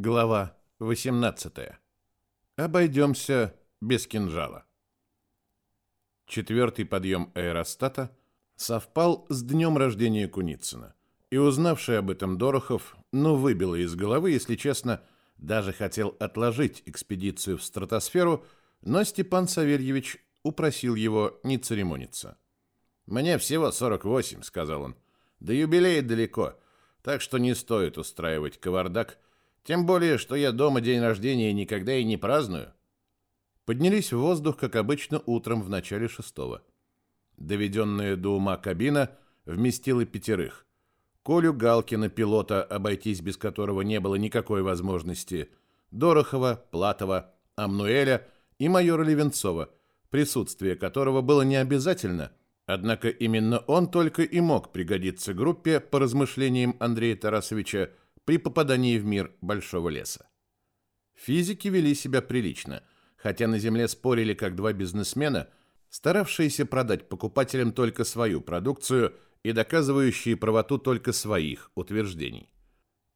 Глава 18. Обойдемся без кинжала. Четвертый подъем аэростата совпал с днем рождения Куницына. И узнавший об этом Дорохов, ну, выбило из головы, если честно, даже хотел отложить экспедицию в стратосферу, но Степан Савельевич упросил его не церемониться. «Мне всего 48», — сказал он. «До юбилея далеко, так что не стоит устраивать кавардак» Тем более, что я дома день рождения никогда и не праздную. Поднялись в воздух, как обычно, утром в начале шестого. Доведенная до ума кабина вместила пятерых. Колю Галкина, пилота, обойтись без которого не было никакой возможности, Дорохова, Платова, Амнуэля и майора Левенцова, присутствие которого было не обязательно, однако именно он только и мог пригодиться группе, по размышлениям Андрея Тарасовича, при попадании в мир большого леса. Физики вели себя прилично, хотя на Земле спорили как два бизнесмена, старавшиеся продать покупателям только свою продукцию и доказывающие правоту только своих утверждений.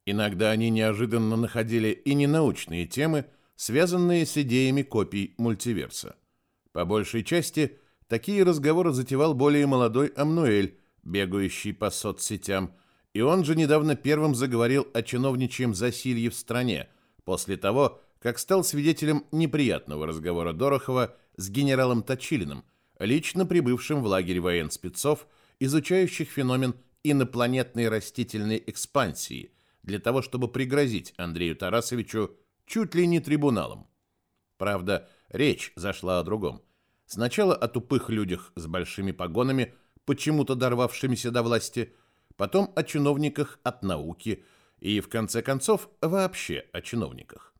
Иногда они неожиданно находили и ненаучные темы, связанные с идеями копий мультиверса. По большей части такие разговоры затевал более молодой Амнуэль, бегающий по соцсетям, и он же недавно первым заговорил о чиновничьем засилье в стране, после того, как стал свидетелем неприятного разговора Дорохова с генералом Точилиным, лично прибывшим в лагерь военспецов, изучающих феномен инопланетной растительной экспансии, для того, чтобы пригрозить Андрею Тарасовичу чуть ли не трибуналом. Правда, речь зашла о другом. Сначала о тупых людях с большими погонами, почему-то дорвавшимися до власти – потом о чиновниках от науки и, в конце концов, вообще о чиновниках.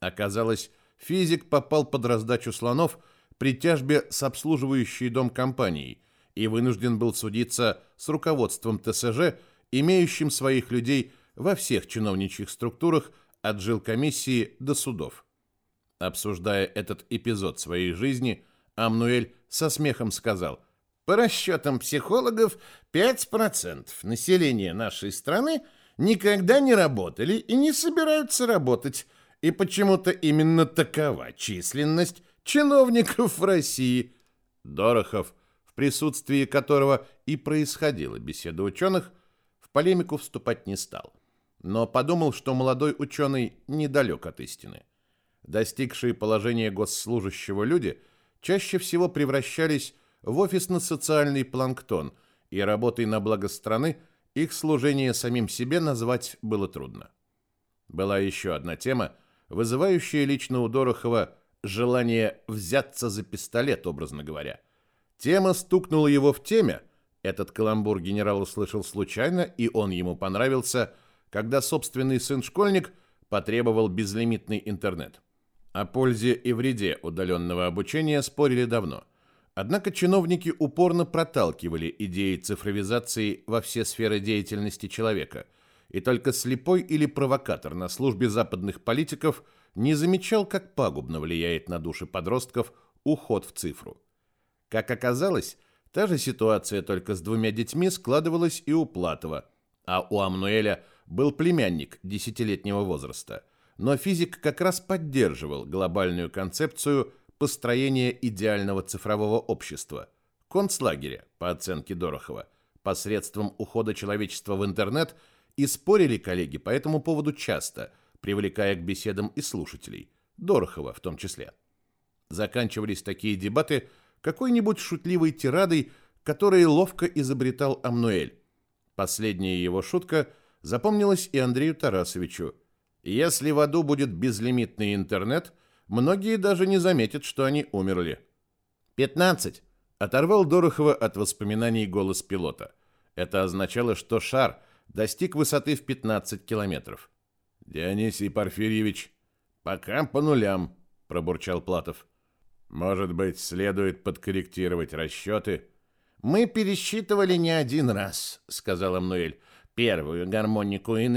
Оказалось, физик попал под раздачу слонов при тяжбе с обслуживающей дом компанией и вынужден был судиться с руководством ТСЖ, имеющим своих людей во всех чиновничьих структурах от жилкомиссии до судов. Обсуждая этот эпизод своей жизни, Амнуэль со смехом сказал – по расчетам психологов, 5% населения нашей страны никогда не работали и не собираются работать. И почему-то именно такова численность чиновников в России. Дорохов, в присутствии которого и происходила беседа ученых, в полемику вступать не стал. Но подумал, что молодой ученый недалек от истины. Достигшие положения госслужащего люди чаще всего превращались в офисно-социальный планктон, и работой на благо страны их служение самим себе назвать было трудно. Была еще одна тема, вызывающая лично у Дорохова желание взяться за пистолет, образно говоря. Тема стукнула его в теме, этот каламбур генерал услышал случайно, и он ему понравился, когда собственный сын-школьник потребовал безлимитный интернет. О пользе и вреде удаленного обучения спорили давно – Однако чиновники упорно проталкивали идеи цифровизации во все сферы деятельности человека, и только слепой или провокатор на службе западных политиков не замечал, как пагубно влияет на души подростков уход в цифру. Как оказалось, та же ситуация только с двумя детьми складывалась и у Платова, а у Амнуэля был племянник десятилетнего возраста. Но физик как раз поддерживал глобальную концепцию – построения идеального цифрового общества, концлагеря, по оценке Дорохова, посредством ухода человечества в интернет, и спорили коллеги по этому поводу часто, привлекая к беседам и слушателей, Дорохова в том числе. Заканчивались такие дебаты какой-нибудь шутливой тирадой, которую ловко изобретал Амнуэль. Последняя его шутка запомнилась и Андрею Тарасовичу. «Если в аду будет безлимитный интернет», многие даже не заметят, что они умерли. «Пятнадцать!» – оторвал Дорохова от воспоминаний голос пилота. Это означало, что шар достиг высоты в 15 километров. «Дионисий Порфирьевич, пока по нулям», – пробурчал Платов. «Может быть, следует подкорректировать расчеты?» «Мы пересчитывали не один раз», — сказала Мнуэль. «Первую гармонику и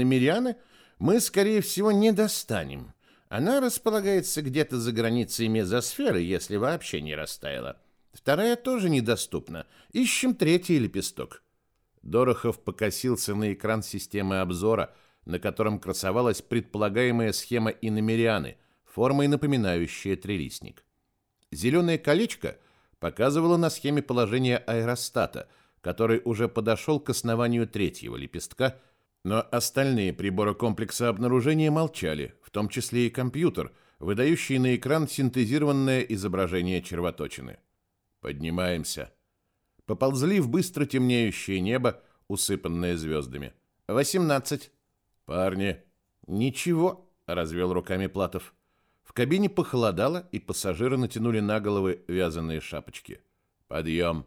мы, скорее всего, не достанем. Она располагается где-то за границей мезосферы, если вообще не растаяла. Вторая тоже недоступна. Ищем третий лепесток. Дорохов покосился на экран системы обзора, на котором красовалась предполагаемая схема иномерианы, формой напоминающая трилистник. Зеленое колечко показывало на схеме положение аэростата, который уже подошел к основанию третьего лепестка, но остальные приборы комплекса обнаружения молчали, в том числе и компьютер, выдающий на экран синтезированное изображение червоточины. Поднимаемся. Поползли в быстро темнеющее небо, усыпанное звездами. «Восемнадцать». «Парни». «Ничего», — развел руками Платов. В кабине похолодало, и пассажиры натянули на головы вязаные шапочки. «Подъем».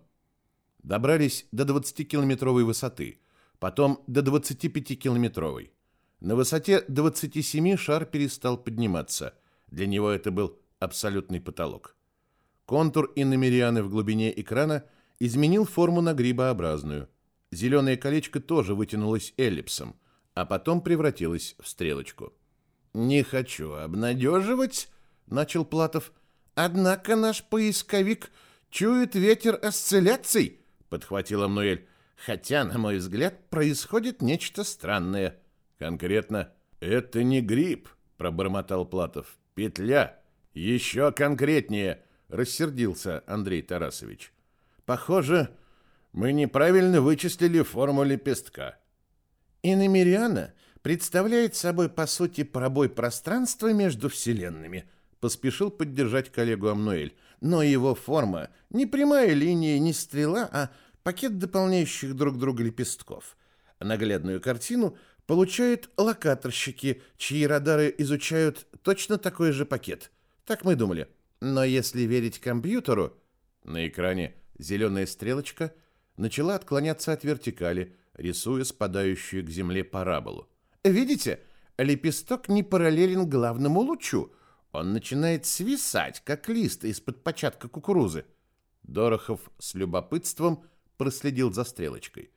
Добрались до 20-километровой высоты, потом до 25-километровой. На высоте 27 шар перестал подниматься. Для него это был абсолютный потолок. Контур иномерианы в глубине экрана изменил форму на грибообразную. Зеленое колечко тоже вытянулось эллипсом, а потом превратилось в стрелочку. «Не хочу обнадеживать», — начал Платов. «Однако наш поисковик чует ветер осцилляций», — подхватила Мнуэль. «Хотя, на мой взгляд, происходит нечто странное». «Конкретно?» «Это не гриб», — пробормотал Платов. «Петля. Еще конкретнее», — рассердился Андрей Тарасович. «Похоже, мы неправильно вычислили форму лепестка». «Иномериана представляет собой, по сути, пробой пространства между вселенными», поспешил поддержать коллегу Амнуэль. «Но его форма не прямая линия, не стрела, а пакет дополняющих друг друга лепестков. Наглядную картину получают локаторщики, чьи радары изучают точно такой же пакет. Так мы думали. Но если верить компьютеру...» На экране зеленая стрелочка начала отклоняться от вертикали, рисуя спадающую к земле параболу. Видите, лепесток не параллелен главному лучу. Он начинает свисать, как лист из-под початка кукурузы. Дорохов с любопытством проследил за стрелочкой.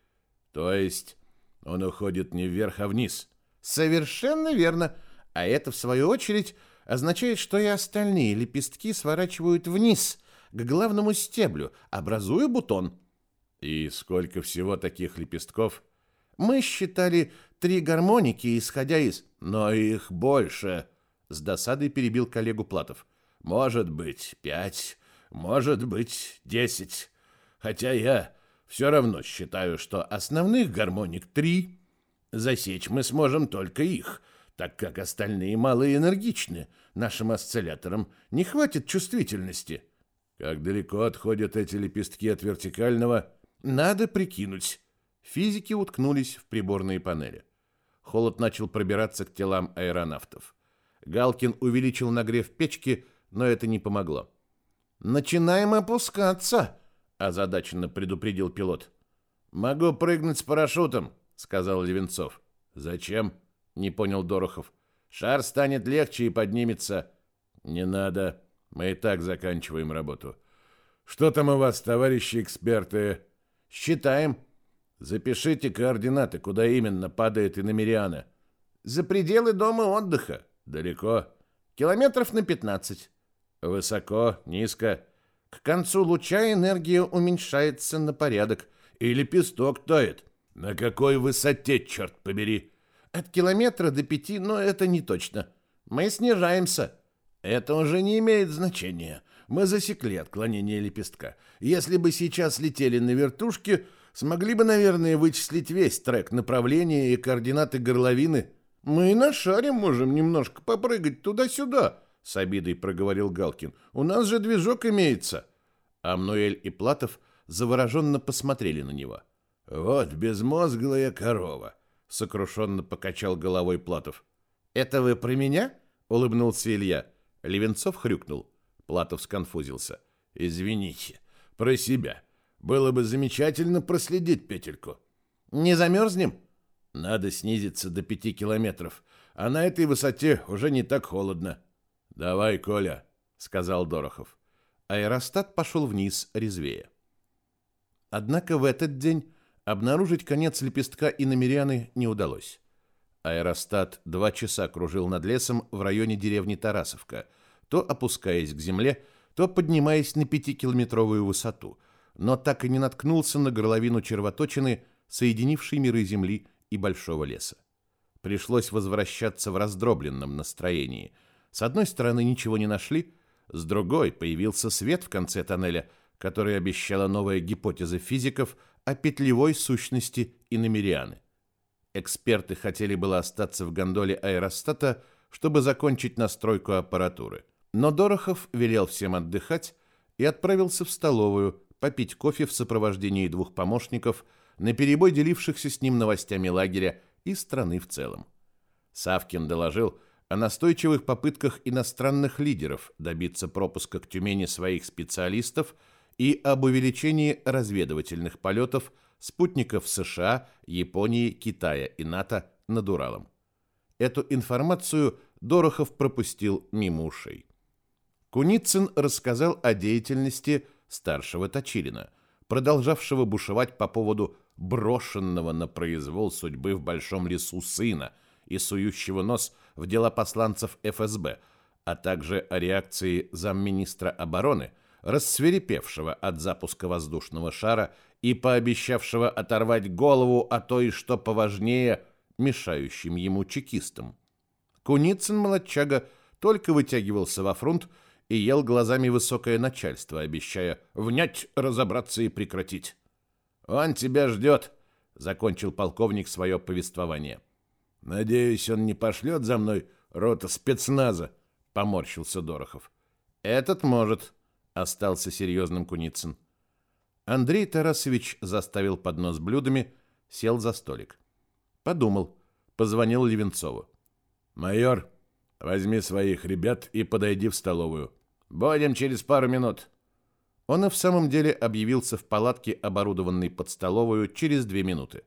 То есть он уходит не вверх, а вниз. Совершенно верно. А это, в свою очередь, означает, что и остальные лепестки сворачивают вниз, к главному стеблю, образуя бутон. И сколько всего таких лепестков? Мы считали три гармоники, исходя из... Но их больше, с досадой перебил коллегу Платов. Может быть, пять, может быть, десять. Хотя я все равно считаю, что основных гармоник три. Засечь мы сможем только их, так как остальные малоэнергичны. Нашим осцилляторам не хватит чувствительности. Как далеко отходят эти лепестки от вертикального, надо прикинуть. Физики уткнулись в приборные панели. Холод начал пробираться к телам аэронавтов. Галкин увеличил нагрев печки, но это не помогло. «Начинаем опускаться», — озадаченно предупредил пилот. «Могу прыгнуть с парашютом», — сказал Левенцов. «Зачем?» — не понял Дорохов. «Шар станет легче и поднимется». «Не надо. Мы и так заканчиваем работу». «Что там у вас, товарищи эксперты?» Считаем. Запишите координаты, куда именно падает иномериана. За пределы дома отдыха. Далеко. Километров на 15. Высоко, низко. К концу луча энергия уменьшается на порядок. И лепесток тает. На какой высоте, черт побери? От километра до пяти, но это не точно. Мы снижаемся. Это уже не имеет значения. Мы засекли отклонение лепестка. Если бы сейчас летели на вертушке, смогли бы, наверное, вычислить весь трек направления и координаты горловины. Мы и на шаре можем немножко попрыгать туда-сюда, с обидой проговорил Галкин. У нас же движок имеется. Амнуэль и Платов завороженно посмотрели на него. Вот безмозглая корова, сокрушенно покачал головой Платов. Это вы про меня? улыбнулся Илья. Левенцов хрюкнул. Платов сконфузился. «Извините, про себя. Было бы замечательно проследить петельку». «Не замерзнем?» «Надо снизиться до пяти километров, а на этой высоте уже не так холодно». «Давай, Коля», — сказал Дорохов. Аэростат пошел вниз резвее. Однако в этот день обнаружить конец лепестка и не удалось. Аэростат два часа кружил над лесом в районе деревни Тарасовка — то опускаясь к земле, то поднимаясь на пятикилометровую высоту, но так и не наткнулся на горловину червоточины, соединившей миры земли и большого леса. пришлось возвращаться в раздробленном настроении. С одной стороны, ничего не нашли, с другой появился свет в конце тоннеля, который обещала новая гипотеза физиков о петлевой сущности иномерианы. Эксперты хотели было остаться в гондоле аэростата, чтобы закончить настройку аппаратуры. Но Дорохов велел всем отдыхать и отправился в столовую попить кофе в сопровождении двух помощников, наперебой делившихся с ним новостями лагеря и страны в целом. Савкин доложил о настойчивых попытках иностранных лидеров добиться пропуска к Тюмени своих специалистов и об увеличении разведывательных полетов спутников США, Японии, Китая и НАТО над Уралом. Эту информацию Дорохов пропустил мимо ушей. Куницын рассказал о деятельности старшего Точилина, продолжавшего бушевать по поводу брошенного на произвол судьбы в большом лесу сына и сующего нос в дела посланцев ФСБ, а также о реакции замминистра обороны, рассверепевшего от запуска воздушного шара и пообещавшего оторвать голову, а то что поважнее, мешающим ему чекистам. Куницын-молодчага только вытягивался во фронт и ел глазами высокое начальство, обещая внять, разобраться и прекратить. «Он тебя ждет», — закончил полковник свое повествование. «Надеюсь, он не пошлет за мной рота спецназа», — поморщился Дорохов. «Этот может», — остался серьезным Куницын. Андрей Тарасович заставил поднос блюдами, сел за столик. Подумал, позвонил Левенцову. «Майор, возьми своих ребят и подойди в столовую. Будем через пару минут». Он и в самом деле объявился в палатке, оборудованной под столовую, через две минуты.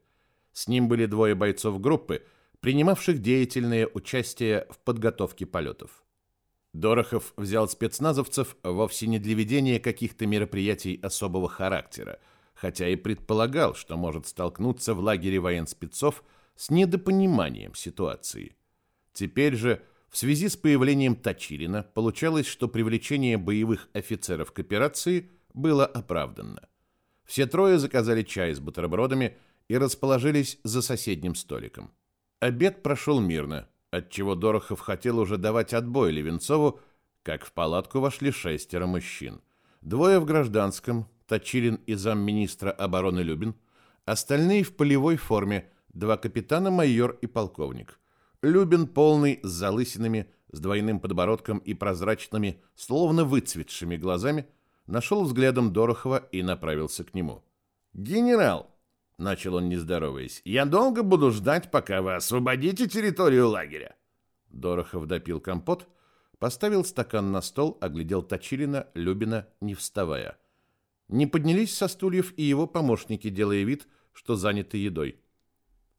С ним были двое бойцов группы, принимавших деятельное участие в подготовке полетов. Дорохов взял спецназовцев вовсе не для ведения каких-то мероприятий особого характера, хотя и предполагал, что может столкнуться в лагере военспецов с недопониманием ситуации. Теперь же в связи с появлением Точилина получалось, что привлечение боевых офицеров к операции было оправданно. Все трое заказали чай с бутербродами и расположились за соседним столиком. Обед прошел мирно, отчего Дорохов хотел уже давать отбой Левенцову, как в палатку вошли шестеро мужчин. Двое в гражданском, Точилин и замминистра обороны Любин, остальные в полевой форме, два капитана, майор и полковник – Любин полный, с залысинами, с двойным подбородком и прозрачными, словно выцветшими глазами, нашел взглядом Дорохова и направился к нему. «Генерал!» — начал он, не здороваясь. «Я долго буду ждать, пока вы освободите территорию лагеря!» Дорохов допил компот, поставил стакан на стол, оглядел Точилина, Любина, не вставая. Не поднялись со стульев и его помощники, делая вид, что заняты едой.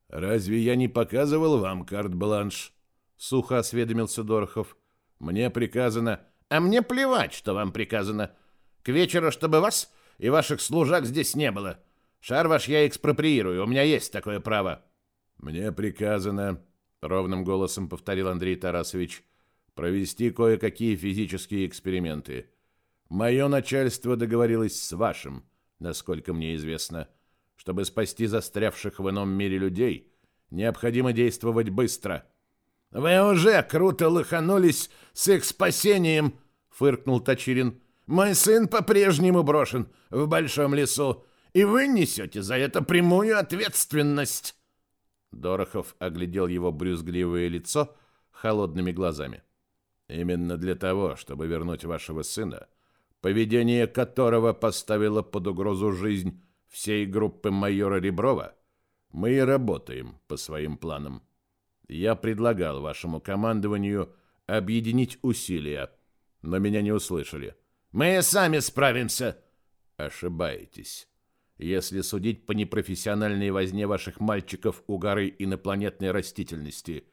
«Разве я не показывал вам карт-бланш?» — сухо осведомился Дорохов. «Мне приказано...» «А мне плевать, что вам приказано. К вечеру, чтобы вас и ваших служак здесь не было. Шар ваш я экспроприирую, у меня есть такое право». «Мне приказано...» — ровным голосом повторил Андрей Тарасович. «Провести кое-какие физические эксперименты. Мое начальство договорилось с вашим, насколько мне известно». Чтобы спасти застрявших в ином мире людей, необходимо действовать быстро. «Вы уже круто лоханулись с их спасением!» — фыркнул Точилин. «Мой сын по-прежнему брошен в большом лесу, и вы несете за это прямую ответственность!» Дорохов оглядел его брюзгливое лицо холодными глазами. «Именно для того, чтобы вернуть вашего сына, поведение которого поставило под угрозу жизнь всей группы майора Реброва, мы и работаем по своим планам. Я предлагал вашему командованию объединить усилия, но меня не услышали. Мы сами справимся. Ошибаетесь. Если судить по непрофессиональной возне ваших мальчиков у горы инопланетной растительности,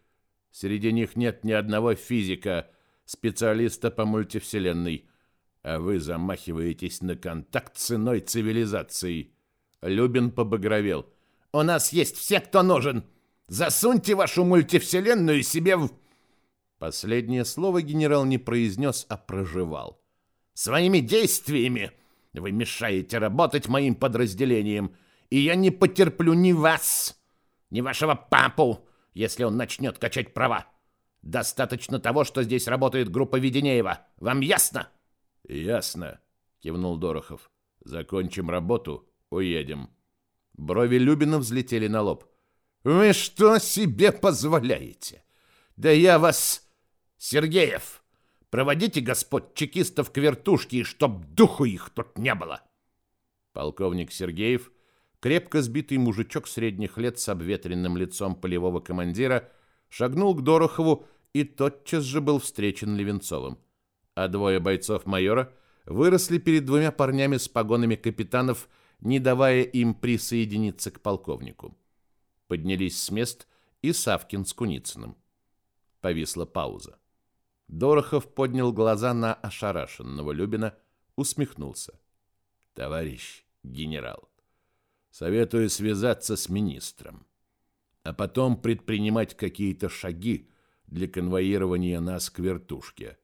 среди них нет ни одного физика, специалиста по мультивселенной, а вы замахиваетесь на контакт с иной цивилизацией. Любин побагровел. «У нас есть все, кто нужен. Засуньте вашу мультивселенную себе в...» Последнее слово генерал не произнес, а проживал. «Своими действиями вы мешаете работать моим подразделением, и я не потерплю ни вас, ни вашего папу, если он начнет качать права. Достаточно того, что здесь работает группа Веденеева. Вам ясно? Ясно, кивнул Дорохов. Закончим работу, уедем. Брови Любина взлетели на лоб. Вы что себе позволяете? Да я вас, Сергеев, проводите господ чекистов к вертушке, и чтоб духу их тут не было. Полковник Сергеев, крепко сбитый мужичок средних лет с обветренным лицом полевого командира, шагнул к Дорохову и тотчас же был встречен Левенцовым. А двое бойцов майора выросли перед двумя парнями с погонами капитанов, не давая им присоединиться к полковнику. Поднялись с мест и Савкин с Куницыным. Повисла пауза. Дорохов поднял глаза на ошарашенного Любина, усмехнулся. «Товарищ генерал, советую связаться с министром, а потом предпринимать какие-то шаги, для конвоирования нас к вертушке.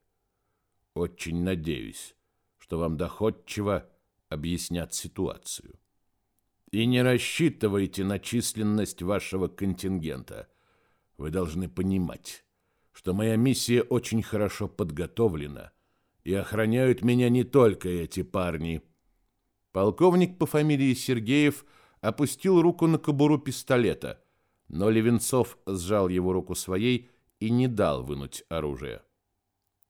Очень надеюсь, что вам доходчиво объяснят ситуацию. И не рассчитывайте на численность вашего контингента. Вы должны понимать, что моя миссия очень хорошо подготовлена, и охраняют меня не только эти парни. Полковник по фамилии Сергеев опустил руку на кобуру пистолета, но Левенцов сжал его руку своей и не дал вынуть оружие.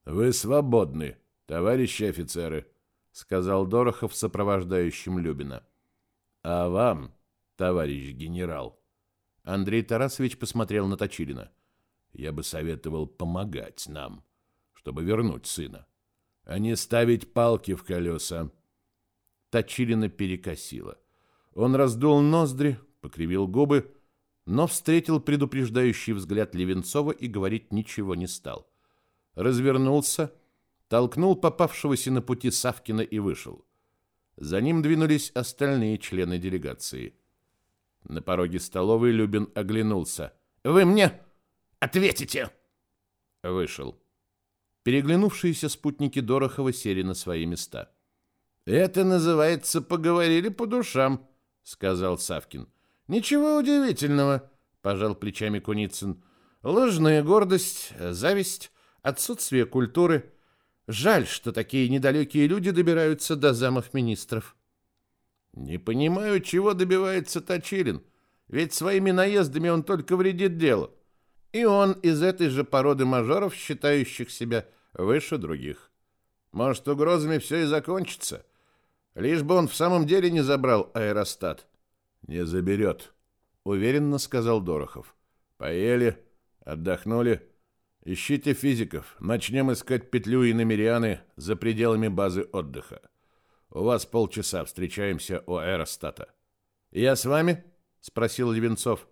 «Вы свободны, товарищи офицеры», — сказал Дорохов сопровождающим Любина. «А вам, товарищ генерал?» Андрей Тарасович посмотрел на Точилина. «Я бы советовал помогать нам, чтобы вернуть сына, а не ставить палки в колеса». Точилина перекосило. Он раздул ноздри, покривил губы, но встретил предупреждающий взгляд Левенцова и говорить ничего не стал. Развернулся, толкнул попавшегося на пути Савкина и вышел. За ним двинулись остальные члены делегации. На пороге столовой Любин оглянулся. «Вы мне ответите!» Вышел. Переглянувшиеся спутники Дорохова сели на свои места. «Это называется «поговорили по душам», — сказал Савкин. Ничего удивительного, пожал плечами Куницын. Ложная гордость, зависть, отсутствие культуры. Жаль, что такие недалекие люди добираются до замов министров. Не понимаю, чего добивается Точилин, ведь своими наездами он только вредит делу. И он из этой же породы мажоров, считающих себя выше других. Может, угрозами все и закончится, лишь бы он в самом деле не забрал аэростат. Не заберет, уверенно сказал Дорохов. Поели, отдохнули. Ищите физиков. Начнем искать петлю и намерианы за пределами базы отдыха. У вас полчаса встречаемся у аэростата. Я с вами? спросил Левенцов.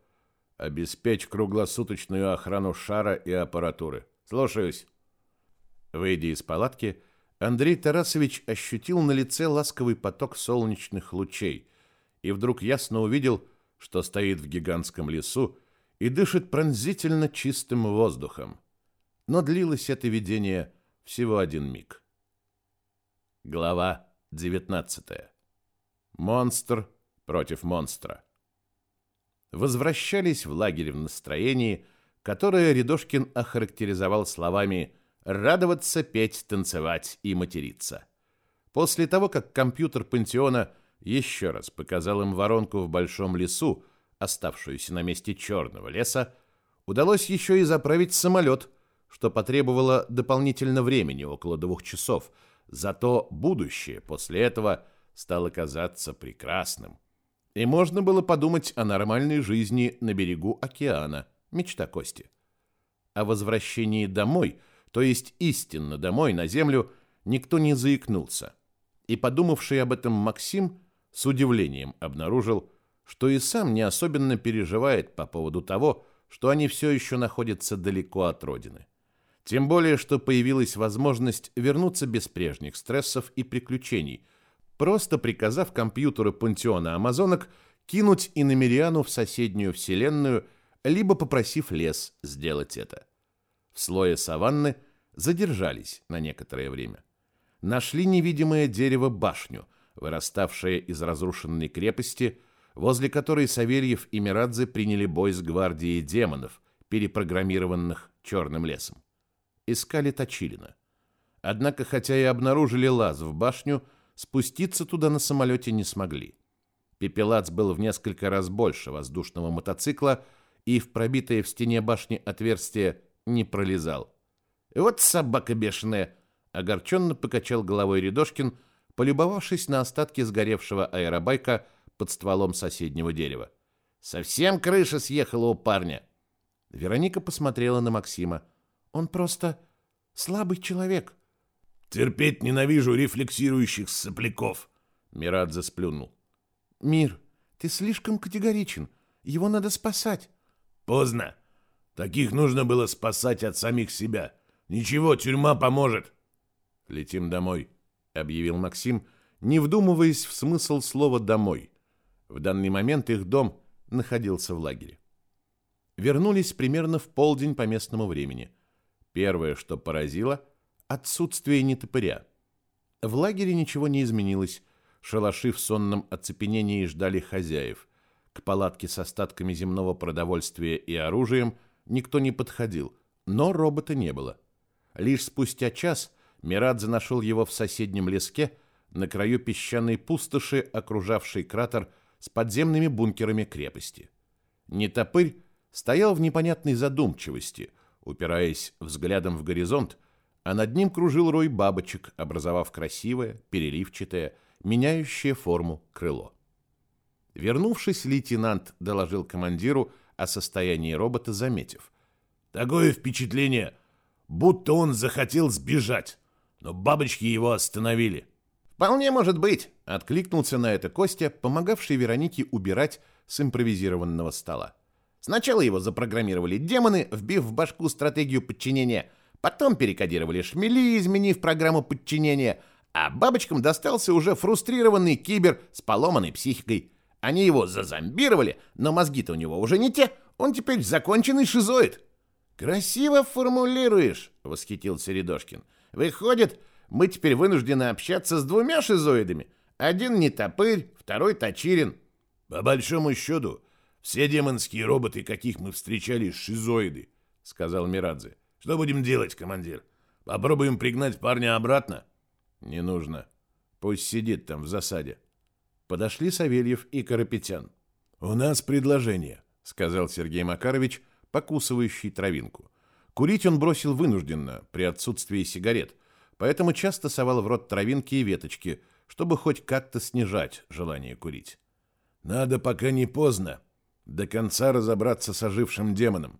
Обеспечь круглосуточную охрану шара и аппаратуры. Слушаюсь. Выйдя из палатки, Андрей Тарасович ощутил на лице ласковый поток солнечных лучей, и вдруг ясно увидел, что стоит в гигантском лесу и дышит пронзительно чистым воздухом. Но длилось это видение всего один миг. Глава 19. Монстр против монстра. Возвращались в лагерь в настроении, которое Рядошкин охарактеризовал словами «радоваться, петь, танцевать и материться». После того, как компьютер пансиона еще раз показал им воронку в большом лесу, оставшуюся на месте черного леса, удалось еще и заправить самолет, что потребовало дополнительно времени, около двух часов. Зато будущее после этого стало казаться прекрасным. И можно было подумать о нормальной жизни на берегу океана, мечта Кости. О возвращении домой, то есть истинно домой, на землю, никто не заикнулся. И подумавший об этом Максим – с удивлением обнаружил, что и сам не особенно переживает по поводу того, что они все еще находятся далеко от родины. Тем более, что появилась возможность вернуться без прежних стрессов и приключений, просто приказав компьютеру пантеона амазонок кинуть иномериану в соседнюю вселенную, либо попросив лес сделать это. В слое саванны задержались на некоторое время. Нашли невидимое дерево башню – выраставшая из разрушенной крепости, возле которой Савельев и Мирадзе приняли бой с гвардией демонов, перепрограммированных черным лесом. Искали Точилина. Однако, хотя и обнаружили лаз в башню, спуститься туда на самолете не смогли. Пепелац был в несколько раз больше воздушного мотоцикла и в пробитое в стене башни отверстие не пролезал. «Вот собака бешеная!» — огорченно покачал головой Рядошкин, полюбовавшись на остатки сгоревшего аэробайка под стволом соседнего дерева. «Совсем крыша съехала у парня!» Вероника посмотрела на Максима. «Он просто слабый человек». «Терпеть ненавижу рефлексирующих сопляков!» Мирадзе сплюнул. «Мир, ты слишком категоричен. Его надо спасать». «Поздно. Таких нужно было спасать от самих себя. Ничего, тюрьма поможет». «Летим домой», — объявил Максим, не вдумываясь в смысл слова «домой». В данный момент их дом находился в лагере. Вернулись примерно в полдень по местному времени. Первое, что поразило — отсутствие нетопыря. В лагере ничего не изменилось, Шалаши в сонном оцепенении ждали хозяев. К палатке с остатками земного продовольствия и оружием никто не подходил, но робота не было. Лишь спустя час Мирадзе нашел его в соседнем леске, на краю песчаной пустоши, окружавшей кратер с подземными бункерами крепости. Нетопырь стоял в непонятной задумчивости, упираясь взглядом в горизонт, а над ним кружил рой бабочек, образовав красивое, переливчатое, меняющее форму крыло. Вернувшись, лейтенант доложил командиру о состоянии робота, заметив. «Такое впечатление, будто он захотел сбежать, но бабочки его остановили». «Вполне может быть», — откликнулся на это Костя, помогавший Веронике убирать с импровизированного стола. Сначала его запрограммировали демоны, вбив в башку стратегию подчинения, потом перекодировали шмели, изменив программу подчинения, а бабочкам достался уже фрустрированный кибер с поломанной психикой. Они его зазомбировали, но мозги-то у него уже не те, он теперь законченный шизоид. «Красиво формулируешь», — восхитился Рядошкин. «Выходит, мы теперь вынуждены общаться с двумя шизоидами. Один не топырь, второй точирин». «По большому счету, все демонские роботы, каких мы встречали, шизоиды», — сказал Мирадзе. «Что будем делать, командир? Попробуем пригнать парня обратно?» Не нужно. Пусть сидит там в засаде. Подошли Савельев и Карапетян. У нас предложение, сказал Сергей Макарович, покусывающий травинку. Курить он бросил вынужденно, при отсутствии сигарет, поэтому часто совал в рот травинки и веточки, чтобы хоть как-то снижать желание курить. Надо пока не поздно до конца разобраться с ожившим демоном.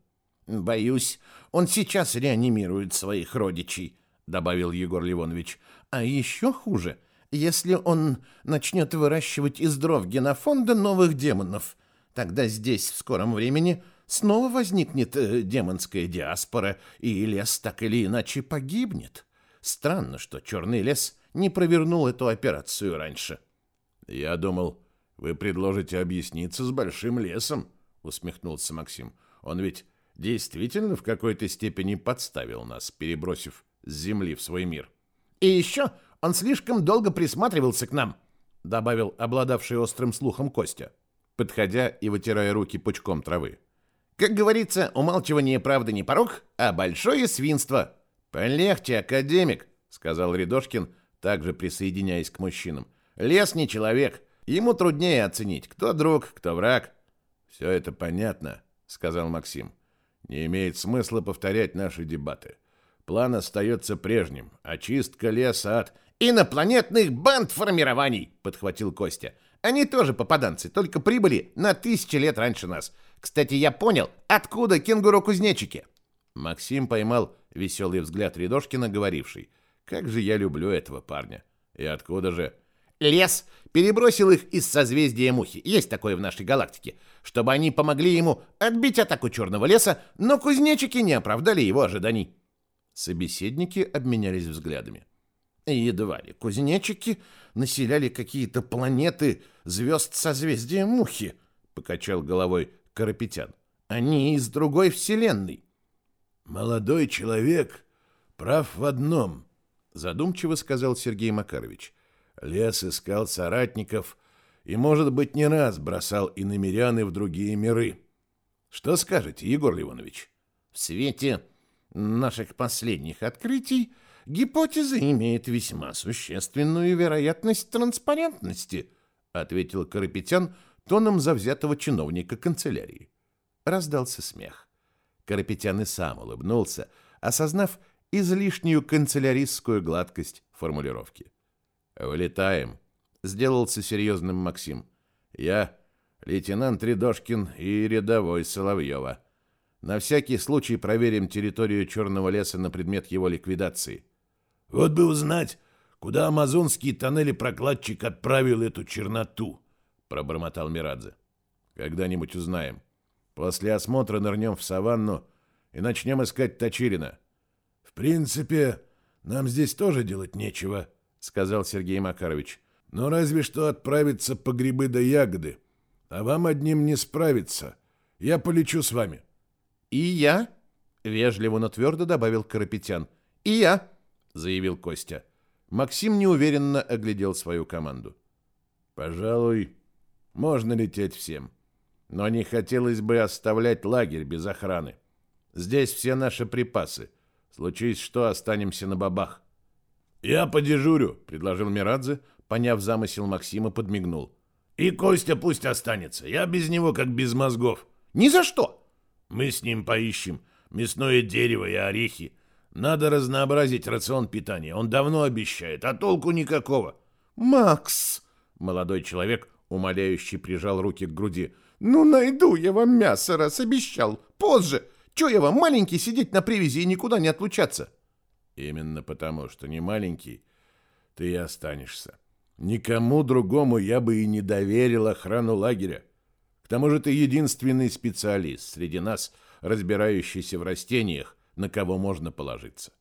Боюсь, он сейчас реанимирует своих родичей, добавил Егор Ливонович. А еще хуже, если он начнет выращивать из дров генофонда новых демонов. Тогда здесь в скором времени снова возникнет э, демонская диаспора, и лес так или иначе погибнет. Странно, что Черный лес не провернул эту операцию раньше. Я думал, вы предложите объясниться с большим лесом, усмехнулся Максим. Он ведь действительно в какой-то степени подставил нас, перебросив с земли в свой мир. И еще он слишком долго присматривался к нам, добавил обладавший острым слухом Костя, подходя и вытирая руки пучком травы. Как говорится, умалчивание правды не порог, а большое свинство. Полегче, академик, сказал Рядошкин, также присоединяясь к мужчинам. Лес не человек. Ему труднее оценить, кто друг, кто враг. Все это понятно, сказал Максим. Не имеет смысла повторять наши дебаты. План остается прежним. Очистка леса от... «Инопланетных банд-формирований!» — подхватил Костя. «Они тоже попаданцы, только прибыли на тысячи лет раньше нас. Кстати, я понял, откуда кенгуру-кузнечики». Максим поймал веселый взгляд Рядошкина, говоривший. «Как же я люблю этого парня! И откуда же...» «Лес перебросил их из созвездия Мухи. Есть такое в нашей галактике. Чтобы они помогли ему отбить атаку Черного леса, но кузнечики не оправдали его ожиданий». Собеседники обменялись взглядами. Едва ли кузнечики населяли какие-то планеты звезд созвездия Мухи, покачал головой Карапетян. Они из другой вселенной. Молодой человек прав в одном, задумчиво сказал Сергей Макарович. Лес искал соратников и, может быть, не раз бросал иномеряны в другие миры. Что скажете, Егор Ливонович? В свете наших последних открытий гипотеза имеет весьма существенную вероятность транспарентности, ответил Карапетян тоном завзятого чиновника канцелярии. Раздался смех. Карапетян и сам улыбнулся, осознав излишнюю канцеляристскую гладкость формулировки. «Вылетаем», — сделался серьезным Максим. «Я, лейтенант Рядошкин и рядовой Соловьева. На всякий случай проверим территорию Черного леса на предмет его ликвидации». «Вот бы узнать, куда амазонский тоннелепрокладчик отправил эту черноту», — пробормотал Мирадзе. «Когда-нибудь узнаем. После осмотра нырнем в саванну и начнем искать Точирина». «В принципе, нам здесь тоже делать нечего», — сказал Сергей Макарович. «Но разве что отправиться по грибы да ягоды. А вам одним не справиться. Я полечу с вами». «И я?» — вежливо, но твердо добавил Карапетян. «И я?» — заявил Костя. Максим неуверенно оглядел свою команду. «Пожалуй, можно лететь всем. Но не хотелось бы оставлять лагерь без охраны. Здесь все наши припасы. Случись что, останемся на бабах». «Я подежурю», — предложил Мирадзе, поняв замысел Максима, подмигнул. «И Костя пусть останется. Я без него как без мозгов». «Ни за что!» «Мы с ним поищем мясное дерево и орехи. Надо разнообразить рацион питания. Он давно обещает, а толку никакого». «Макс!» — молодой человек, умоляющий, прижал руки к груди. «Ну, найду я вам мясо, раз обещал. Позже. Че я вам, маленький, сидеть на привязи и никуда не отлучаться?» Именно потому, что не маленький, ты и останешься. Никому другому я бы и не доверил охрану лагеря. К тому же ты единственный специалист среди нас, разбирающийся в растениях, на кого можно положиться.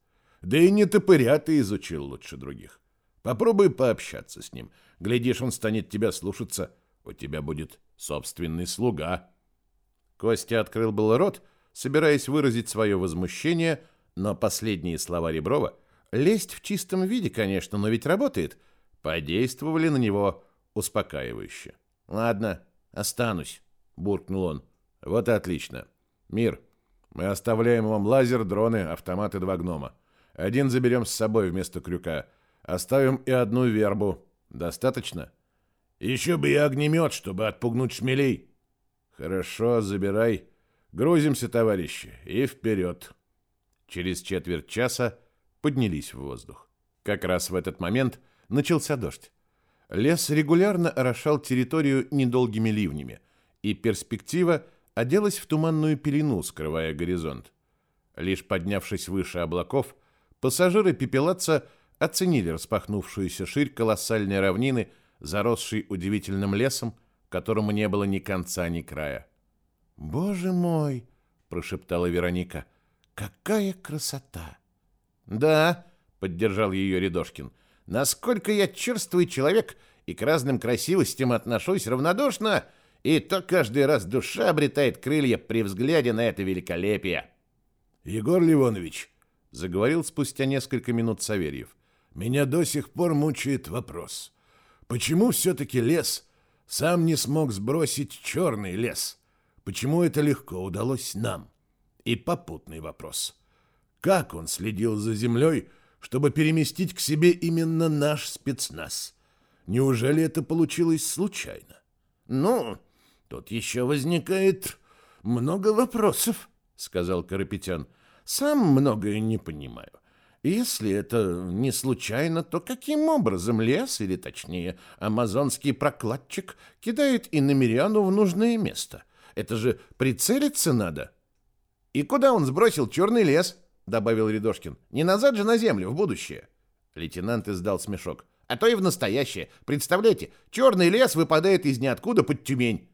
Да и не топыря ты изучил лучше других. Попробуй пообщаться с ним. Глядишь, он станет тебя слушаться. У тебя будет собственный слуга. Костя открыл был рот, собираясь выразить свое возмущение, но последние слова Реброва, лезть в чистом виде, конечно, но ведь работает, подействовали на него успокаивающе. «Ладно, останусь», — буркнул он. «Вот и отлично. Мир, мы оставляем вам лазер, дроны, автоматы, два гнома. Один заберем с собой вместо крюка. Оставим и одну вербу. Достаточно?» «Еще бы и огнемет, чтобы отпугнуть шмелей». «Хорошо, забирай. Грузимся, товарищи, и вперед!» Через четверть часа поднялись в воздух. Как раз в этот момент начался дождь. Лес регулярно орошал территорию недолгими ливнями, и перспектива оделась в туманную пелену, скрывая горизонт. Лишь поднявшись выше облаков, пассажиры пепелаца оценили распахнувшуюся ширь колоссальной равнины, заросшей удивительным лесом, которому не было ни конца, ни края. «Боже мой!» – прошептала Вероника – Какая красота! Да, поддержал ее Рядошкин. Насколько я черствый человек и к разным красивостям отношусь равнодушно, и то каждый раз душа обретает крылья при взгляде на это великолепие. Егор Ливонович, заговорил спустя несколько минут Саверьев. Меня до сих пор мучает вопрос. Почему все-таки лес сам не смог сбросить черный лес? Почему это легко удалось нам? И попутный вопрос. Как он следил за землей, чтобы переместить к себе именно наш спецназ? Неужели это получилось случайно? Ну, тут еще возникает много вопросов, сказал Карапетян. Сам многое не понимаю. Если это не случайно, то каким образом лес, или точнее амазонский прокладчик, кидает иномеряну в нужное место? Это же прицелиться надо. «И куда он сбросил черный лес?» — добавил Рядошкин. «Не назад же на землю, в будущее». Лейтенант издал смешок. «А то и в настоящее. Представляете, черный лес выпадает из ниоткуда под Тюмень».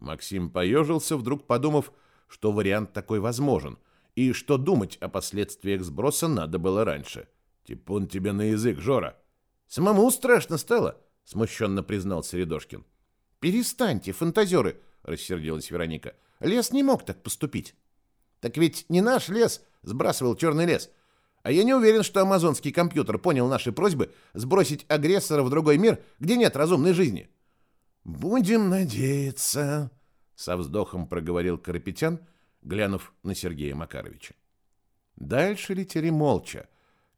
Максим поежился, вдруг подумав, что вариант такой возможен, и что думать о последствиях сброса надо было раньше. «Типун тебе на язык, Жора!» «Самому страшно стало», — смущенно признался Рядошкин. «Перестаньте, фантазеры!» — рассердилась Вероника. «Лес не мог так поступить». Так ведь не наш лес сбрасывал черный лес. А я не уверен, что амазонский компьютер понял наши просьбы сбросить агрессора в другой мир, где нет разумной жизни. «Будем надеяться», — со вздохом проговорил Карапетян, глянув на Сергея Макаровича. Дальше летели молча,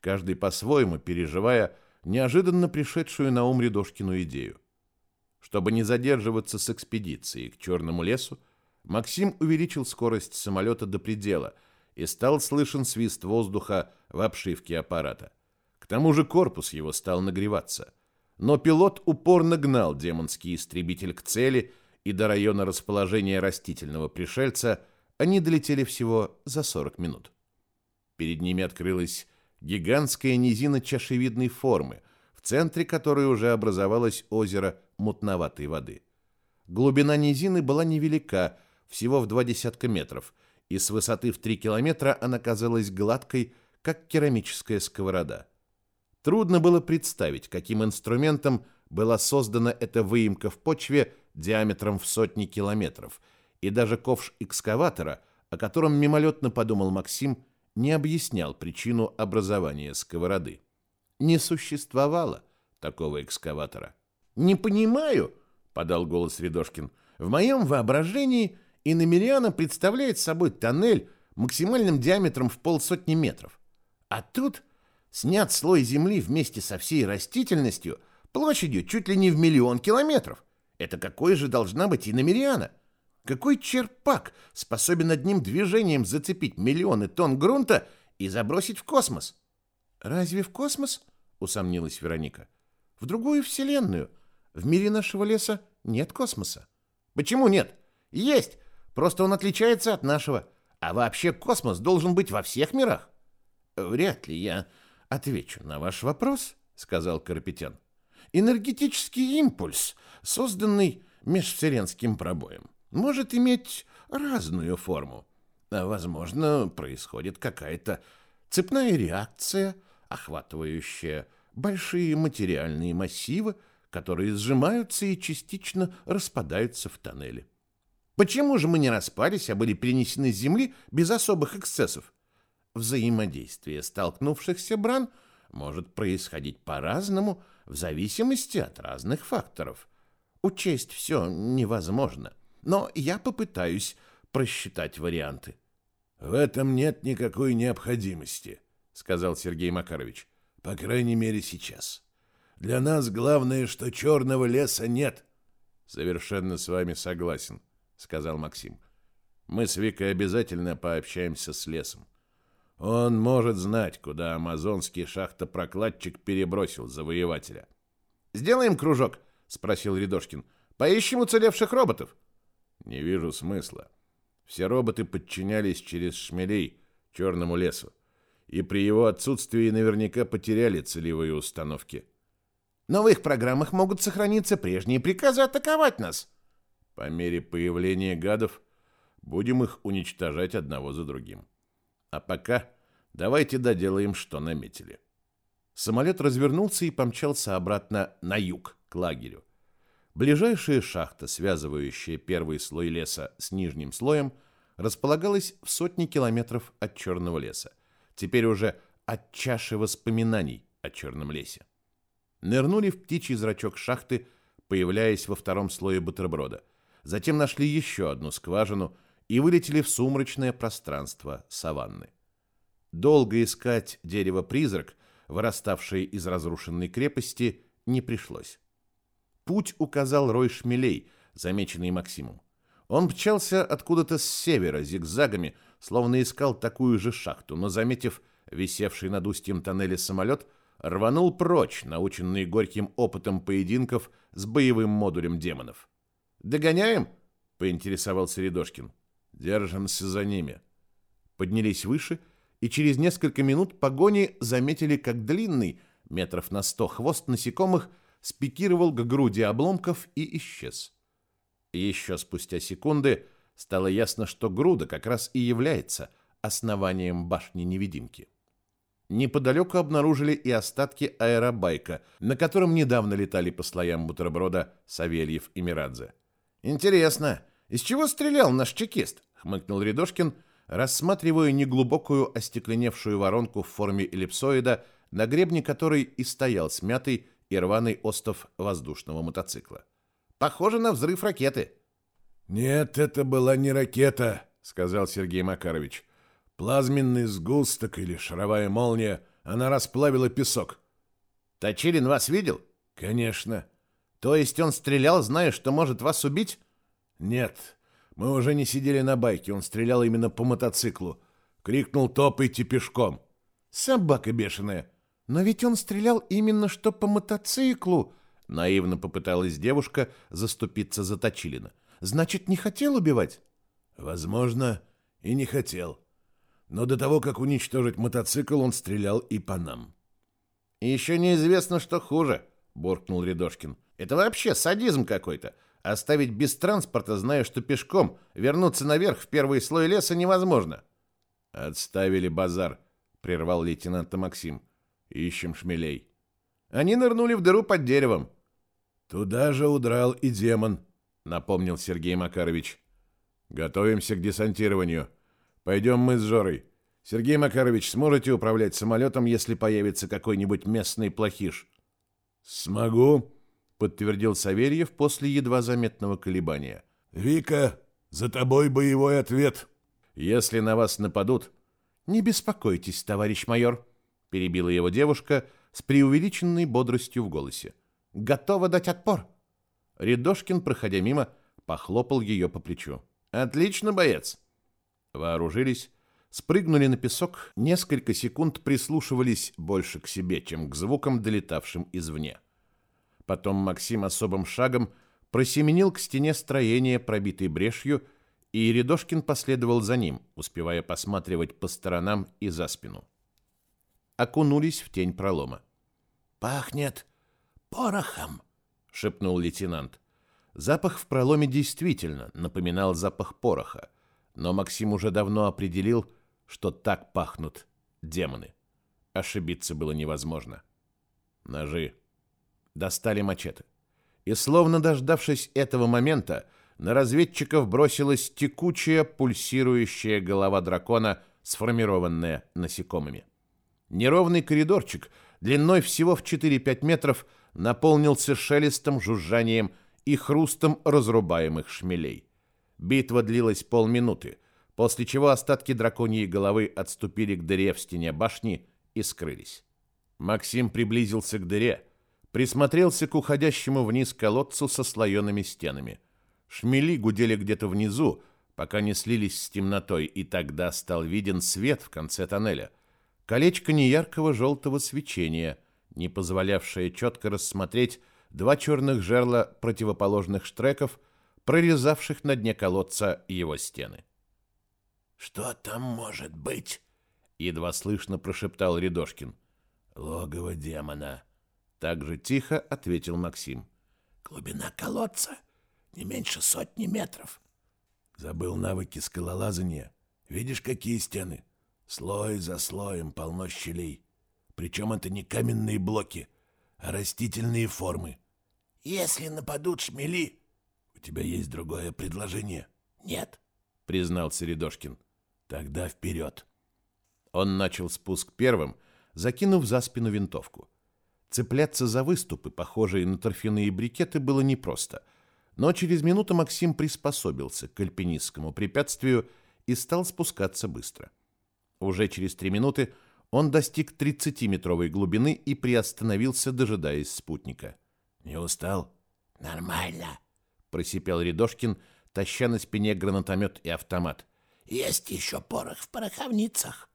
каждый по-своему переживая неожиданно пришедшую на ум Рядошкину идею. Чтобы не задерживаться с экспедицией к Черному лесу, Максим увеличил скорость самолета до предела и стал слышен свист воздуха в обшивке аппарата. К тому же корпус его стал нагреваться. Но пилот упорно гнал демонский истребитель к цели, и до района расположения растительного пришельца они долетели всего за 40 минут. Перед ними открылась гигантская низина чашевидной формы, в центре которой уже образовалось озеро мутноватой воды. Глубина низины была невелика, всего в два десятка метров, и с высоты в три километра она казалась гладкой, как керамическая сковорода. Трудно было представить, каким инструментом была создана эта выемка в почве диаметром в сотни километров, и даже ковш экскаватора, о котором мимолетно подумал Максим, не объяснял причину образования сковороды. Не существовало такого экскаватора. «Не понимаю», — подал голос Рядошкин, — «в моем воображении иномериана представляет собой тоннель максимальным диаметром в полсотни метров. А тут снят слой земли вместе со всей растительностью площадью чуть ли не в миллион километров. Это какой же должна быть иномериана? Какой черпак способен одним движением зацепить миллионы тонн грунта и забросить в космос? Разве в космос? Усомнилась Вероника. В другую вселенную. В мире нашего леса нет космоса. Почему нет? Есть. Просто он отличается от нашего. А вообще космос должен быть во всех мирах. Вряд ли я отвечу на ваш вопрос, сказал Карапетян. Энергетический импульс, созданный межвселенским пробоем может иметь разную форму. А, возможно, происходит какая-то цепная реакция, охватывающая большие материальные массивы, которые сжимаются и частично распадаются в тоннеле. Почему же мы не распались, а были перенесены с Земли без особых эксцессов? Взаимодействие столкнувшихся бран может происходить по-разному в зависимости от разных факторов. Учесть все невозможно но я попытаюсь просчитать варианты. В этом нет никакой необходимости, сказал Сергей Макарович. По крайней мере, сейчас. Для нас главное, что черного леса нет. Совершенно с вами согласен, сказал Максим. Мы с Викой обязательно пообщаемся с лесом. Он может знать, куда амазонский шахтопрокладчик перебросил завоевателя. Сделаем кружок, спросил Рядошкин. Поищем уцелевших роботов. Не вижу смысла. Все роботы подчинялись через шмелей черному лесу, и при его отсутствии наверняка потеряли целевые установки. Но в их программах могут сохраниться прежние приказы атаковать нас. По мере появления гадов будем их уничтожать одного за другим. А пока давайте доделаем, что наметили. Самолет развернулся и помчался обратно на юг, к лагерю. Ближайшая шахта, связывающая первый слой леса с нижним слоем, располагалась в сотни километров от Черного леса. Теперь уже от чаши воспоминаний о Черном лесе. Нырнули в птичий зрачок шахты, появляясь во втором слое бутерброда. Затем нашли еще одну скважину и вылетели в сумрачное пространство саванны. Долго искать дерево-призрак, выраставшее из разрушенной крепости, не пришлось. Путь указал рой шмелей, замеченный Максимом. Он мчался откуда-то с севера, зигзагами, словно искал такую же шахту, но, заметив висевший над устьем тоннеля самолет, рванул прочь, наученный горьким опытом поединков с боевым модулем демонов. «Догоняем?» — поинтересовался Рядошкин. «Держимся за ними». Поднялись выше, и через несколько минут погони заметили, как длинный, метров на сто, хвост насекомых — спикировал к груди обломков и исчез. Еще спустя секунды стало ясно, что груда как раз и является основанием башни-невидимки. Неподалеку обнаружили и остатки аэробайка, на котором недавно летали по слоям бутерброда Савельев и Мирадзе. «Интересно, из чего стрелял наш чекист?» — хмыкнул Рядошкин, рассматривая неглубокую остекленевшую воронку в форме эллипсоида, на гребне которой и стоял смятый и рваный остов воздушного мотоцикла. Похоже на взрыв ракеты. Нет, это была не ракета, сказал Сергей Макарович. Плазменный сгусток или шаровая молния, она расплавила песок. Точилин вас видел? Конечно. То есть он стрелял, зная, что может вас убить? Нет. Мы уже не сидели на байке, он стрелял именно по мотоциклу. Крикнул «Топайте пешком!» Собака бешеная. Но ведь он стрелял именно что по мотоциклу. Наивно попыталась девушка заступиться за Точилина. Значит, не хотел убивать? Возможно, и не хотел. Но до того, как уничтожить мотоцикл, он стрелял и по нам. Еще неизвестно, что хуже, буркнул Рядошкин. Это вообще садизм какой-то. Оставить без транспорта, зная, что пешком вернуться наверх в первый слой леса невозможно. Отставили базар, прервал лейтенант Максим. Ищем шмелей. Они нырнули в дыру под деревом. Туда же удрал и демон, напомнил Сергей Макарович. Готовимся к десантированию. Пойдем мы с Жорой. Сергей Макарович, сможете управлять самолетом, если появится какой-нибудь местный плохиш? Смогу, подтвердил Савельев после едва заметного колебания. Вика, за тобой боевой ответ. Если на вас нападут, не беспокойтесь, товарищ майор, перебила его девушка с преувеличенной бодростью в голосе. Готова дать отпор. Рядошкин, проходя мимо, похлопал ее по плечу. Отлично, боец. Вооружились, спрыгнули на песок, несколько секунд прислушивались больше к себе, чем к звукам, долетавшим извне. Потом Максим особым шагом просеменил к стене строения, пробитой брешью, и Рядошкин последовал за ним, успевая посматривать по сторонам и за спину. Окунулись в тень пролома. «Пахнет порохом», — шепнул лейтенант. Запах в проломе действительно напоминал запах пороха, но Максим уже давно определил, что так пахнут демоны. Ошибиться было невозможно. Ножи. Достали мачете. И словно дождавшись этого момента, на разведчиков бросилась текучая, пульсирующая голова дракона, сформированная насекомыми. Неровный коридорчик, длиной всего в 4-5 метров, наполнился шелестом, жужжанием и хрустом разрубаемых шмелей. Битва длилась полминуты, после чего остатки драконьей головы отступили к дыре в стене башни и скрылись. Максим приблизился к дыре, присмотрелся к уходящему вниз колодцу со слоеными стенами. Шмели гудели где-то внизу, пока не слились с темнотой, и тогда стал виден свет в конце тоннеля. Колечко неяркого желтого свечения, не позволявшее четко рассмотреть два черных жерла противоположных штреков, прорезавших на дне колодца его стены. «Что там может быть?» — едва слышно прошептал Рядошкин. «Логово демона», — так же тихо ответил Максим. «Глубина колодца не меньше сотни метров». «Забыл навыки скалолазания. Видишь, какие стены? Слой за слоем полно щелей. Причем это не каменные блоки, а растительные формы. Если нападут шмели... У тебя есть другое предложение? Нет, признался Рядошкин. Тогда вперед. Он начал спуск первым, закинув за спину винтовку. Цепляться за выступы, похожие на торфяные брикеты, было непросто. Но через минуту Максим приспособился к альпинистскому препятствию и стал спускаться быстро. Уже через три минуты он достиг 30-метровой глубины и приостановился, дожидаясь спутника. «Не устал?» «Нормально», — просипел Рядошкин, таща на спине гранатомет и автомат. «Есть еще порох в пороховницах».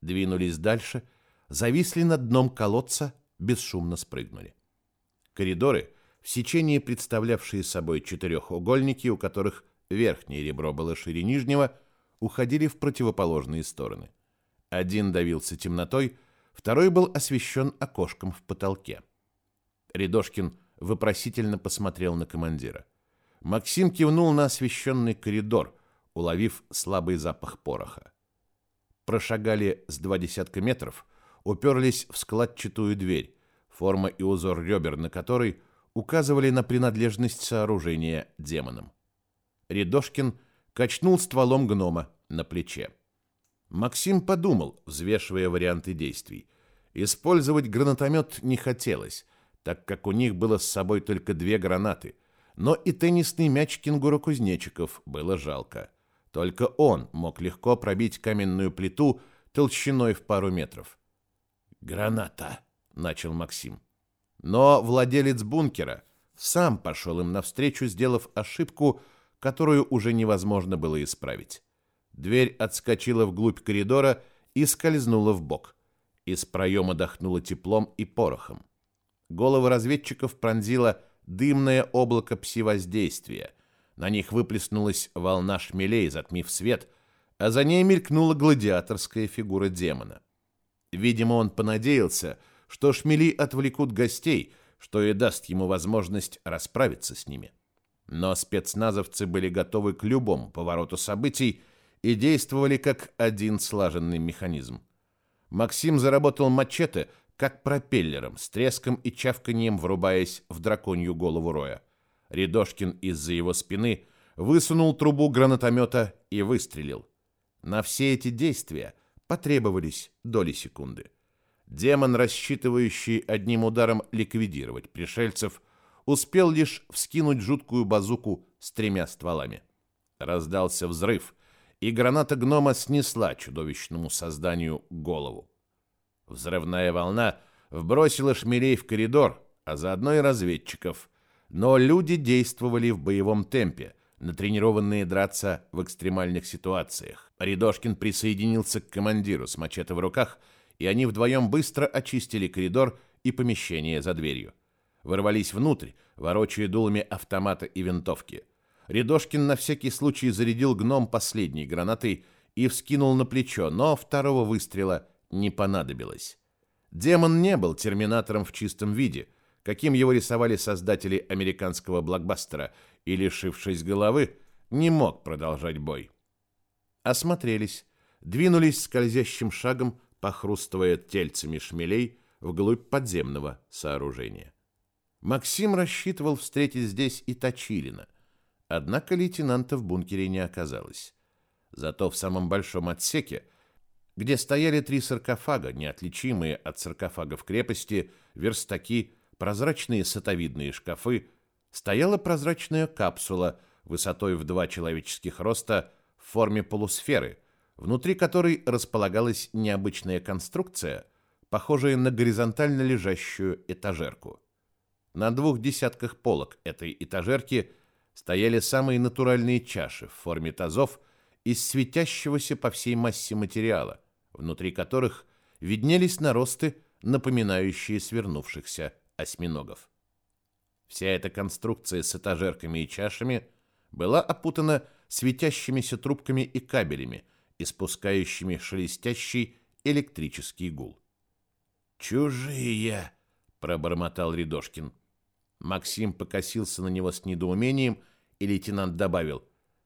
Двинулись дальше, зависли над дном колодца, бесшумно спрыгнули. Коридоры, в сечении представлявшие собой четырехугольники, у которых верхнее ребро было шире нижнего, уходили в противоположные стороны. Один давился темнотой, второй был освещен окошком в потолке. Рядошкин вопросительно посмотрел на командира. Максим кивнул на освещенный коридор, уловив слабый запах пороха. Прошагали с два десятка метров, уперлись в складчатую дверь, форма и узор ребер на которой указывали на принадлежность сооружения демонам. Рядошкин качнул стволом гнома на плече. Максим подумал, взвешивая варианты действий. Использовать гранатомет не хотелось, так как у них было с собой только две гранаты, но и теннисный мяч кенгуру-кузнечиков было жалко. Только он мог легко пробить каменную плиту толщиной в пару метров. «Граната!» — начал Максим. Но владелец бункера сам пошел им навстречу, сделав ошибку, которую уже невозможно было исправить. Дверь отскочила вглубь коридора и скользнула в бок. Из проема дохнуло теплом и порохом. Головы разведчиков пронзило дымное облако пси-воздействия. На них выплеснулась волна шмелей, затмив свет, а за ней мелькнула гладиаторская фигура демона. Видимо, он понадеялся, что шмели отвлекут гостей, что и даст ему возможность расправиться с ними. Но спецназовцы были готовы к любому повороту событий и действовали как один слаженный механизм. Максим заработал мачете, как пропеллером, с треском и чавканьем врубаясь в драконью голову Роя. Рядошкин из-за его спины высунул трубу гранатомета и выстрелил. На все эти действия потребовались доли секунды. Демон, рассчитывающий одним ударом ликвидировать пришельцев, успел лишь вскинуть жуткую базуку с тремя стволами. Раздался взрыв, и граната гнома снесла чудовищному созданию голову. Взрывная волна вбросила шмелей в коридор, а заодно и разведчиков. Но люди действовали в боевом темпе, натренированные драться в экстремальных ситуациях. Рядошкин присоединился к командиру с мачете в руках – и они вдвоем быстро очистили коридор и помещение за дверью. Ворвались внутрь, ворочая дулами автомата и винтовки. Рядошкин на всякий случай зарядил гном последней гранатой и вскинул на плечо, но второго выстрела не понадобилось. Демон не был терминатором в чистом виде, каким его рисовали создатели американского блокбастера, и, лишившись головы, не мог продолжать бой. Осмотрелись, двинулись скользящим шагом похрустывая тельцами шмелей вглубь подземного сооружения. Максим рассчитывал встретить здесь и Точилина, однако лейтенанта в бункере не оказалось. Зато в самом большом отсеке, где стояли три саркофага, неотличимые от саркофагов крепости, верстаки, прозрачные сатовидные шкафы, стояла прозрачная капсула высотой в два человеческих роста в форме полусферы – внутри которой располагалась необычная конструкция, похожая на горизонтально лежащую этажерку. На двух десятках полок этой этажерки стояли самые натуральные чаши в форме тазов из светящегося по всей массе материала, внутри которых виднелись наросты, напоминающие свернувшихся осьминогов. Вся эта конструкция с этажерками и чашами была опутана светящимися трубками и кабелями – испускающими шелестящий электрический гул. «Чужие!» — пробормотал Рядошкин. Максим покосился на него с недоумением, и лейтенант добавил.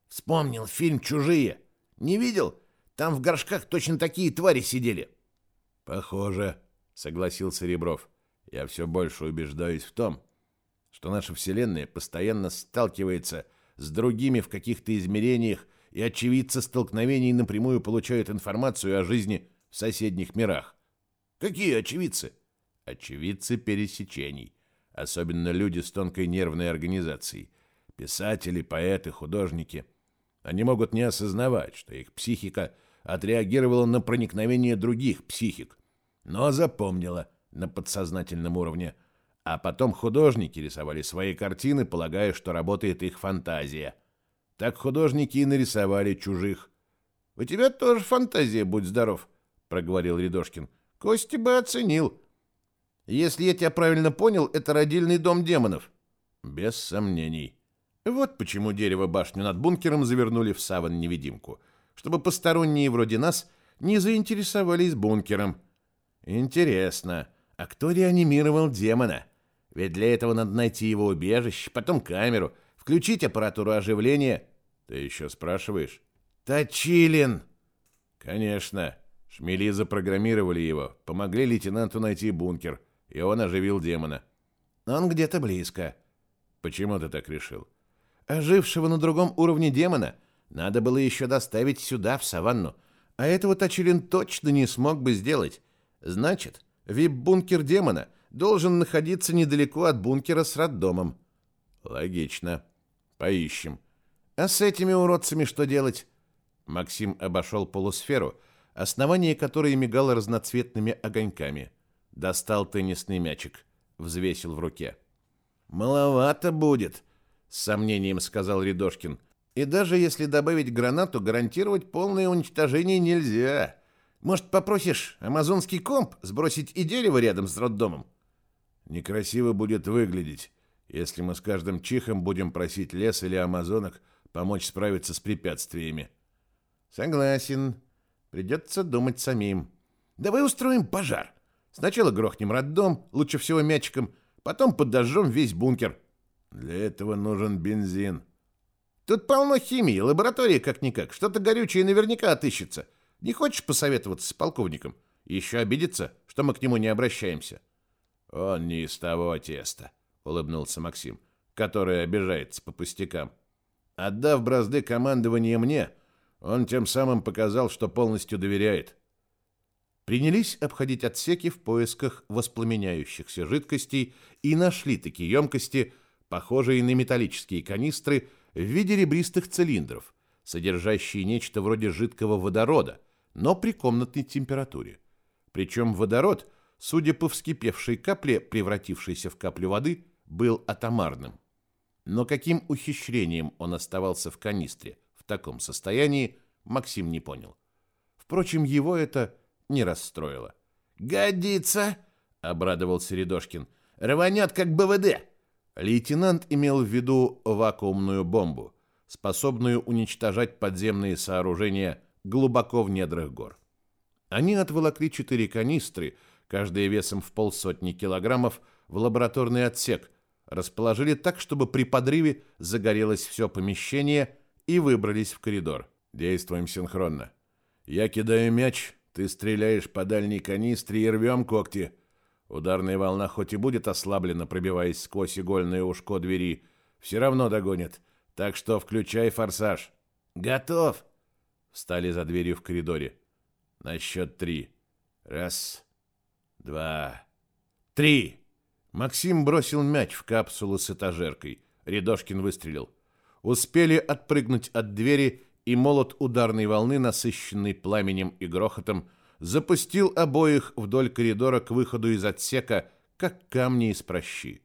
«Вспомнил фильм «Чужие». Не видел? Там в горшках точно такие твари сидели». «Похоже», — согласился Ребров. «Я все больше убеждаюсь в том, что наша Вселенная постоянно сталкивается с другими в каких-то измерениях и очевидцы столкновений напрямую получают информацию о жизни в соседних мирах. Какие очевидцы? Очевидцы пересечений, особенно люди с тонкой нервной организацией, писатели, поэты, художники. Они могут не осознавать, что их психика отреагировала на проникновение других психик, но запомнила на подсознательном уровне. А потом художники рисовали свои картины, полагая, что работает их фантазия – так художники и нарисовали чужих. — У тебя тоже фантазия, будь здоров, — проговорил Рядошкин. — Кости бы оценил. Если я тебя правильно понял, это родильный дом демонов. — Без сомнений. Вот почему дерево башню над бункером завернули в саван-невидимку, чтобы посторонние вроде нас не заинтересовались бункером. Интересно, а кто реанимировал демона? Ведь для этого надо найти его убежище, потом камеру, включить аппаратуру оживления. Ты еще спрашиваешь? Точилин! Конечно. Шмели запрограммировали его, помогли лейтенанту найти бункер, и он оживил демона. Он где-то близко. Почему ты так решил? Ожившего на другом уровне демона надо было еще доставить сюда, в саванну, а этого Точилин точно не смог бы сделать. Значит, вип-бункер демона должен находиться недалеко от бункера с роддомом. Логично. Поищем. А с этими уродцами что делать? Максим обошел полусферу, основание которой мигало разноцветными огоньками. Достал теннисный мячик, взвесил в руке. «Маловато будет», — с сомнением сказал Рядошкин. «И даже если добавить гранату, гарантировать полное уничтожение нельзя. Может, попросишь амазонский комп сбросить и дерево рядом с роддомом?» «Некрасиво будет выглядеть, если мы с каждым чихом будем просить лес или амазонок помочь справиться с препятствиями». «Согласен. Придется думать самим. Давай устроим пожар. Сначала грохнем роддом, лучше всего мячиком, потом подожжем весь бункер». «Для этого нужен бензин». «Тут полно химии, лаборатория как-никак. Что-то горючее наверняка отыщется. Не хочешь посоветоваться с полковником? Еще обидится, что мы к нему не обращаемся». «Он не из того теста», — улыбнулся Максим, который обижается по пустякам. «Отдав бразды командования мне, он тем самым показал, что полностью доверяет». Принялись обходить отсеки в поисках воспламеняющихся жидкостей и нашли такие емкости, похожие на металлические канистры в виде ребристых цилиндров, содержащие нечто вроде жидкого водорода, но при комнатной температуре. Причем водород, судя по вскипевшей капле, превратившейся в каплю воды, был атомарным. Но каким ухищрением он оставался в канистре в таком состоянии, Максим не понял. Впрочем, его это не расстроило. «Годится!» — обрадовался Рядошкин. «Рванет, как БВД!» Лейтенант имел в виду вакуумную бомбу, способную уничтожать подземные сооружения глубоко в недрах гор. Они отволокли четыре канистры, каждая весом в полсотни килограммов, в лабораторный отсек, расположили так, чтобы при подрыве загорелось все помещение и выбрались в коридор. Действуем синхронно. Я кидаю мяч, ты стреляешь по дальней канистре и рвем когти. Ударная волна хоть и будет ослаблена, пробиваясь сквозь игольное ушко двери, все равно догонит. Так что включай форсаж. Готов. Встали за дверью в коридоре. На счет три. Раз, два, три. Максим бросил мяч в капсулу с этажеркой. Рядошкин выстрелил. Успели отпрыгнуть от двери, и молот ударной волны, насыщенный пламенем и грохотом, запустил обоих вдоль коридора к выходу из отсека, как камни из прощи.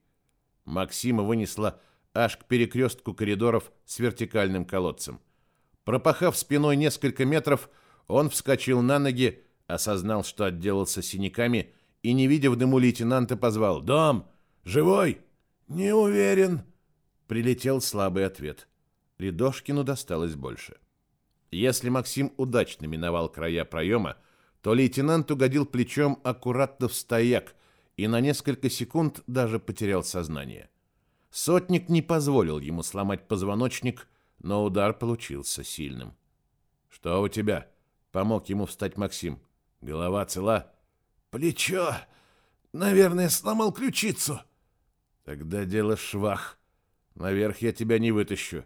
Максима вынесла аж к перекрестку коридоров с вертикальным колодцем. Пропахав спиной несколько метров, он вскочил на ноги, осознал, что отделался синяками, и, не видя в дыму лейтенанта, позвал «Дом! Живой?» «Не уверен», — прилетел слабый ответ. Рядошкину досталось больше. Если Максим удачно миновал края проема, то лейтенант угодил плечом аккуратно в стояк и на несколько секунд даже потерял сознание. Сотник не позволил ему сломать позвоночник, но удар получился сильным. «Что у тебя?» — помог ему встать Максим. «Голова цела?» «Плечо! Наверное, сломал ключицу». «Тогда дело швах. Наверх я тебя не вытащу».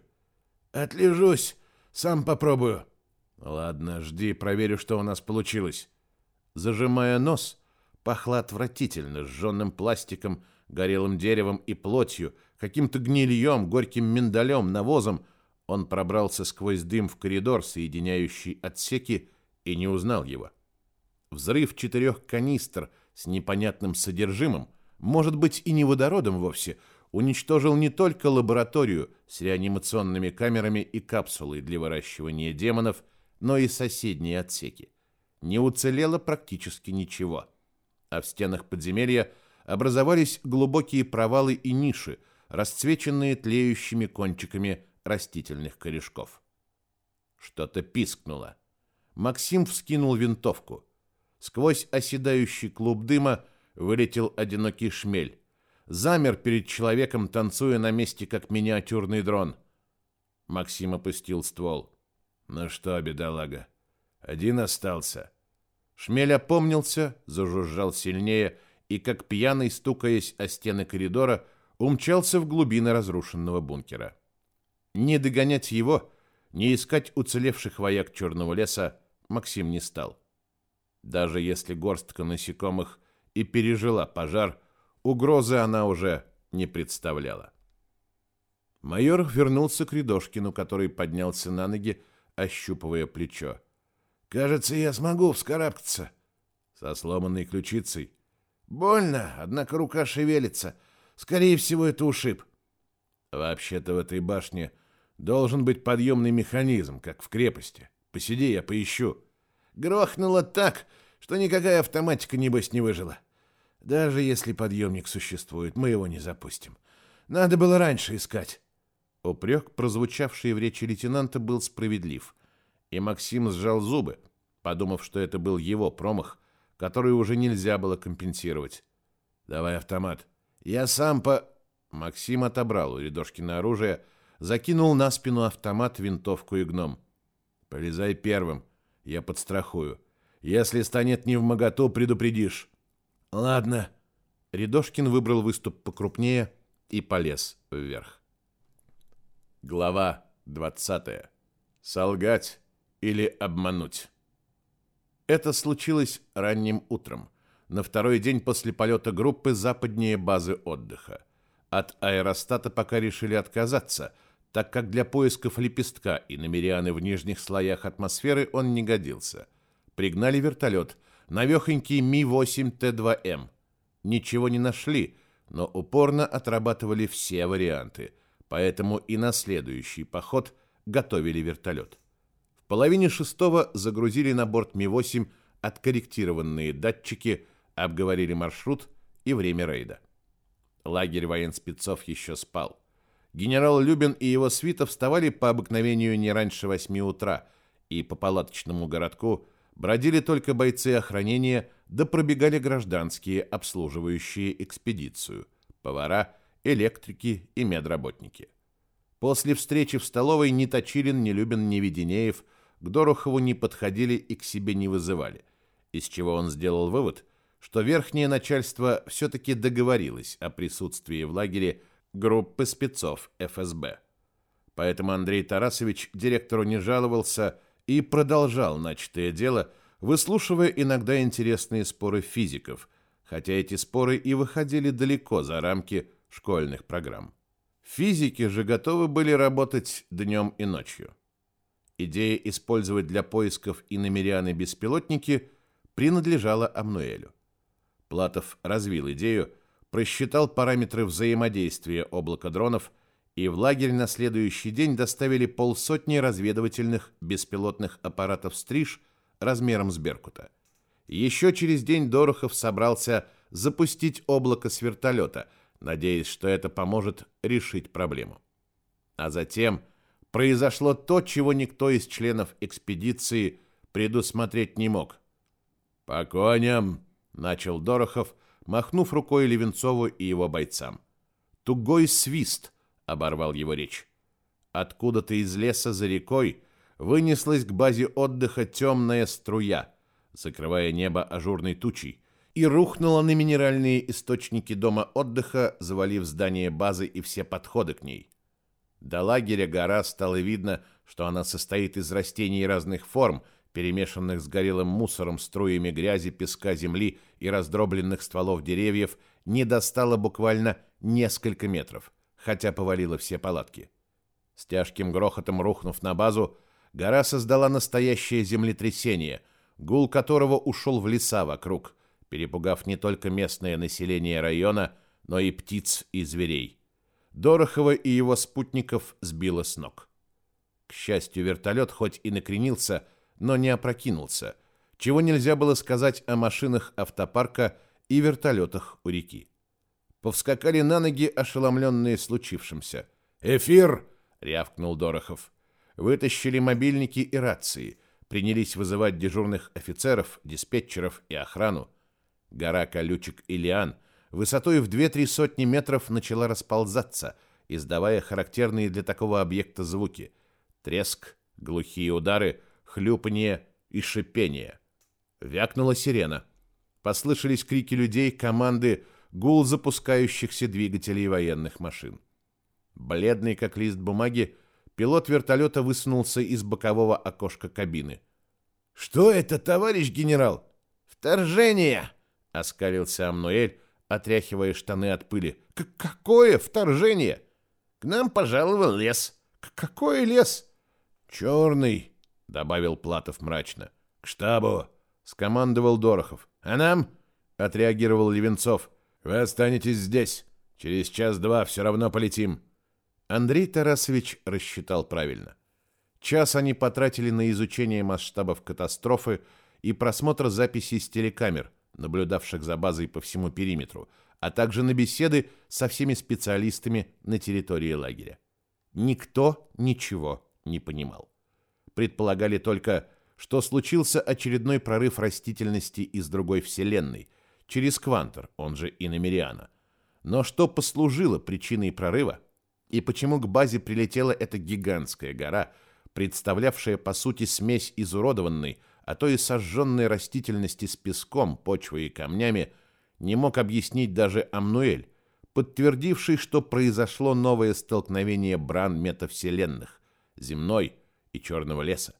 «Отлежусь, сам попробую». «Ладно, жди, проверю, что у нас получилось». Зажимая нос, пахло отвратительно, сжженным пластиком, горелым деревом и плотью, каким-то гнильем, горьким миндалем, навозом, он пробрался сквозь дым в коридор, соединяющий отсеки, и не узнал его. Взрыв четырех канистр с непонятным содержимым, может быть и не водородом вовсе, уничтожил не только лабораторию с реанимационными камерами и капсулой для выращивания демонов, но и соседние отсеки. Не уцелело практически ничего. А в стенах подземелья образовались глубокие провалы и ниши, расцвеченные тлеющими кончиками растительных корешков. Что-то пискнуло. Максим вскинул винтовку. Сквозь оседающий клуб дыма вылетел одинокий шмель. Замер перед человеком, танцуя на месте, как миниатюрный дрон. Максим опустил ствол. «Ну что, бедолага, один остался». Шмель опомнился, зажужжал сильнее и, как пьяный, стукаясь о стены коридора, умчался в глубины разрушенного бункера. Не догонять его, не искать уцелевших вояк черного леса Максим не стал. Даже если горстка насекомых и пережила пожар, угрозы она уже не представляла. Майор вернулся к Рядошкину, который поднялся на ноги, ощупывая плечо. «Кажется, я смогу вскарабкаться». «Со сломанной ключицей?» «Больно, однако рука шевелится. Скорее всего, это ушиб». «Вообще-то в этой башне должен быть подъемный механизм, как в крепости. Посиди, я поищу». Грохнуло так, что никакая автоматика, небось, не выжила. Даже если подъемник существует, мы его не запустим. Надо было раньше искать. Упрек, прозвучавший в речи лейтенанта, был справедлив. И Максим сжал зубы, подумав, что это был его промах, который уже нельзя было компенсировать. «Давай автомат». «Я сам по...» Максим отобрал у Рядошкина оружие, закинул на спину автомат, винтовку и гном. «Полезай первым, я подстрахую. Если станет не в моготу, предупредишь». «Ладно». Рядошкин выбрал выступ покрупнее и полез вверх. Глава 20. Солгать или обмануть. Это случилось ранним утром, на второй день после полета группы западнее базы отдыха. От аэростата пока решили отказаться, так как для поисков лепестка и намерианы в нижних слоях атмосферы он не годился. Пригнали вертолет, навехонький Ми-8Т2М. Ничего не нашли, но упорно отрабатывали все варианты, поэтому и на следующий поход готовили вертолет. В половине шестого загрузили на борт Ми-8 откорректированные датчики, обговорили маршрут и время рейда. Лагерь военспецов еще спал. Генерал Любин и его свита вставали по обыкновению не раньше восьми утра, и по палаточному городку бродили только бойцы охранения, да пробегали гражданские, обслуживающие экспедицию, повара, электрики и медработники. После встречи в столовой ни Точилин, ни Любин, ни Веденеев к Дорохову не подходили и к себе не вызывали, из чего он сделал вывод, что верхнее начальство все-таки договорилось о присутствии в лагере группы спецов ФСБ. Поэтому Андрей Тарасович директору не жаловался и продолжал начатое дело, выслушивая иногда интересные споры физиков, хотя эти споры и выходили далеко за рамки школьных программ. Физики же готовы были работать днем и ночью. Идея использовать для поисков иномерианы беспилотники принадлежала Амнуэлю. Платов развил идею, просчитал параметры взаимодействия облака дронов, и в лагерь на следующий день доставили полсотни разведывательных беспилотных аппаратов «Стриж» размером с «Беркута». Еще через день Дорохов собрался запустить облако с вертолета, надеясь, что это поможет решить проблему. А затем произошло то, чего никто из членов экспедиции предусмотреть не мог. «По коням!» начал Дорохов, махнув рукой Левенцову и его бойцам. Тугой свист оборвал его речь. Откуда-то из леса за рекой вынеслась к базе отдыха темная струя, закрывая небо ажурной тучей, и рухнула на минеральные источники дома отдыха, завалив здание базы и все подходы к ней. До лагеря гора стало видно, что она состоит из растений разных форм, перемешанных с горелым мусором, струями грязи, песка, земли и раздробленных стволов деревьев, не достало буквально несколько метров, хотя повалило все палатки. С тяжким грохотом рухнув на базу, гора создала настоящее землетрясение, гул которого ушел в леса вокруг, перепугав не только местное население района, но и птиц и зверей. Дорохова и его спутников сбило с ног. К счастью, вертолет хоть и накренился, но не опрокинулся, чего нельзя было сказать о машинах автопарка и вертолетах у реки. Повскакали на ноги ошеломленные случившимся. «Эфир!» — рявкнул Дорохов. Вытащили мобильники и рации, принялись вызывать дежурных офицеров, диспетчеров и охрану. Гора колючек и высотой в две-три сотни метров начала расползаться, издавая характерные для такого объекта звуки. Треск, глухие удары — хлюпанье и шипение. Вякнула сирена. Послышались крики людей, команды, гул запускающихся двигателей военных машин. Бледный, как лист бумаги, пилот вертолета высунулся из бокового окошка кабины. «Что это, товарищ генерал?» «Вторжение!» — оскалился Амнуэль, отряхивая штаны от пыли. «Какое вторжение?» «К нам пожаловал лес». «Какой лес?» «Черный, добавил Платов мрачно. К штабу, скомандовал Дорохов. А нам? отреагировал Левенцов. Вы останетесь здесь. Через час-два все равно полетим. Андрей Тарасович рассчитал правильно. Час они потратили на изучение масштабов катастрофы и просмотр записей с телекамер, наблюдавших за базой по всему периметру, а также на беседы со всеми специалистами на территории лагеря. Никто ничего не понимал. Предполагали только, что случился очередной прорыв растительности из другой вселенной, через Квантер, он же Иномериана. Но что послужило причиной прорыва, и почему к базе прилетела эта гигантская гора, представлявшая по сути смесь изуродованной, а то и сожженной растительности с песком, почвой и камнями, не мог объяснить даже Амнуэль, подтвердивший, что произошло новое столкновение бран метавселенных, земной и черного леса.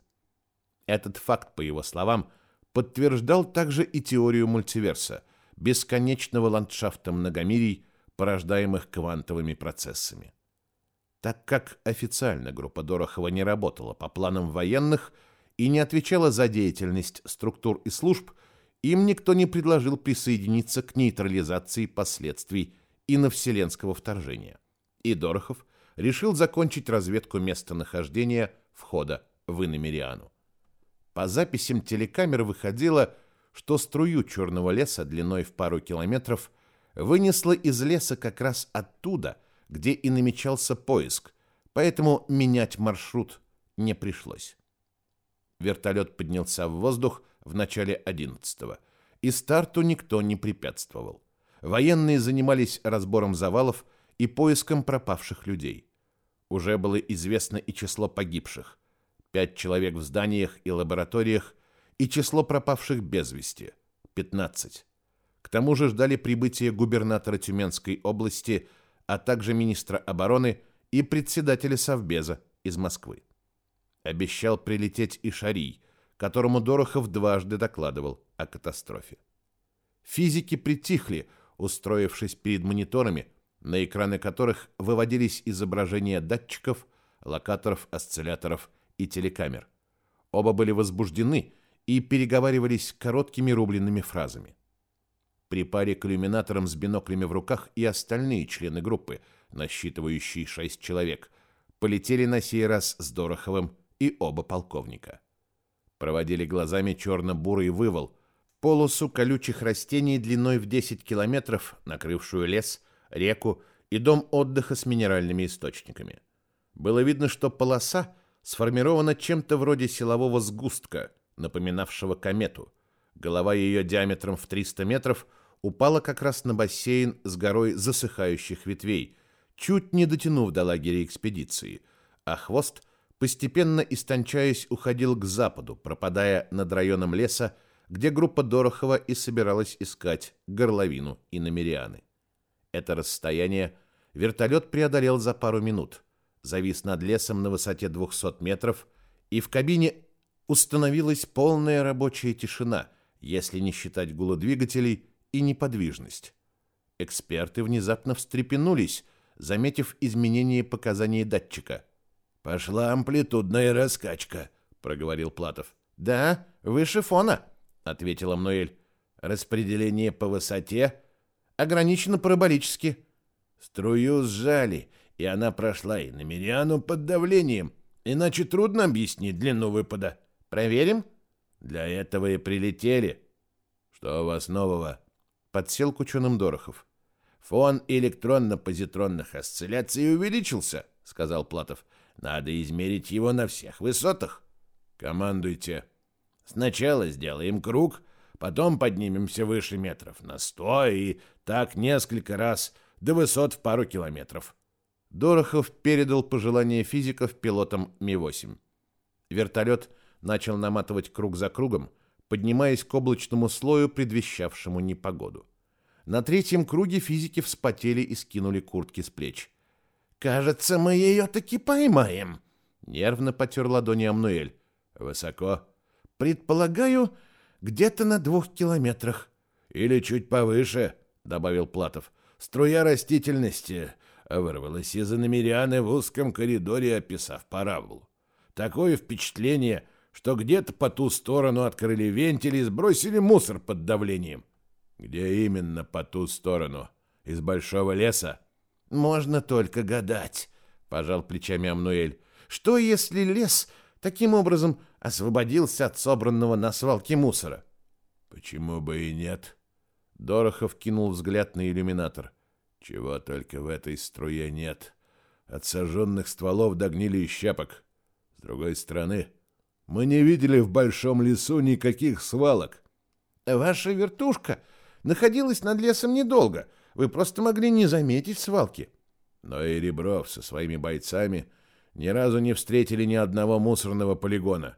Этот факт, по его словам, подтверждал также и теорию мультиверса, бесконечного ландшафта многомирий, порождаемых квантовыми процессами. Так как официально группа Дорохова не работала по планам военных и не отвечала за деятельность структур и служб, им никто не предложил присоединиться к нейтрализации последствий иновселенского вторжения. И Дорохов решил закончить разведку местонахождения входа в Иномериану. По записям телекамер выходило, что струю черного леса длиной в пару километров вынесло из леса как раз оттуда, где и намечался поиск, поэтому менять маршрут не пришлось. Вертолет поднялся в воздух в начале 11-го, и старту никто не препятствовал. Военные занимались разбором завалов и поиском пропавших людей. Уже было известно и число погибших. Пять человек в зданиях и лабораториях, и число пропавших без вести – 15. К тому же ждали прибытия губернатора Тюменской области, а также министра обороны и председателя Совбеза из Москвы. Обещал прилететь и Шарий, которому Дорохов дважды докладывал о катастрофе. Физики притихли, устроившись перед мониторами, на экраны которых выводились изображения датчиков, локаторов, осцилляторов и телекамер. Оба были возбуждены и переговаривались короткими рубленными фразами. При паре к иллюминаторам с биноклями в руках и остальные члены группы, насчитывающие шесть человек, полетели на сей раз с Дороховым и оба полковника. Проводили глазами черно-бурый вывал, полосу колючих растений длиной в 10 километров, накрывшую лес, реку и дом отдыха с минеральными источниками. Было видно, что полоса сформирована чем-то вроде силового сгустка, напоминавшего комету. Голова ее диаметром в 300 метров упала как раз на бассейн с горой засыхающих ветвей, чуть не дотянув до лагеря экспедиции, а хвост, постепенно истончаясь, уходил к западу, пропадая над районом леса, где группа Дорохова и собиралась искать горловину и намерианы. Это расстояние вертолет преодолел за пару минут, завис над лесом на высоте 200 метров, и в кабине установилась полная рабочая тишина, если не считать гула двигателей и неподвижность. Эксперты внезапно встрепенулись, заметив изменение показаний датчика. «Пошла амплитудная раскачка», — проговорил Платов. «Да, выше фона», — ответила Мнуэль. «Распределение по высоте ограничено параболически». Струю сжали, и она прошла и на Мириану под давлением, иначе трудно объяснить длину выпада. Проверим? Для этого и прилетели. Что у вас нового? Подсел к ученым Дорохов. Фон электронно-позитронных осцилляций увеличился, сказал Платов. Надо измерить его на всех высотах. Командуйте. Сначала сделаем круг, потом поднимемся выше метров на сто и так несколько раз до высот в пару километров. Дорохов передал пожелание физиков пилотам Ми-8. Вертолет начал наматывать круг за кругом, поднимаясь к облачному слою, предвещавшему непогоду. На третьем круге физики вспотели и скинули куртки с плеч. «Кажется, мы ее таки поймаем», — нервно потер ладони Амнуэль. «Высоко?» «Предполагаю, где-то на двух километрах». «Или чуть повыше», — добавил Платов. «Струя растительности вырвалась из иномерианы в узком коридоре, описав параболу. Такое впечатление, что где-то по ту сторону открыли вентили и сбросили мусор под давлением. Где именно по ту сторону? Из большого леса? Можно только гадать, пожал плечами Амнуэль. Что если лес таким образом освободился от собранного на свалке мусора? Почему бы и нет? Дорохов кинул взгляд на иллюминатор. Чего только в этой струе нет. От сожженных стволов до гнили щепок. С другой стороны, мы не видели в большом лесу никаких свалок. Ваша вертушка находилась над лесом недолго. Вы просто могли не заметить свалки. Но и Ребров со своими бойцами ни разу не встретили ни одного мусорного полигона.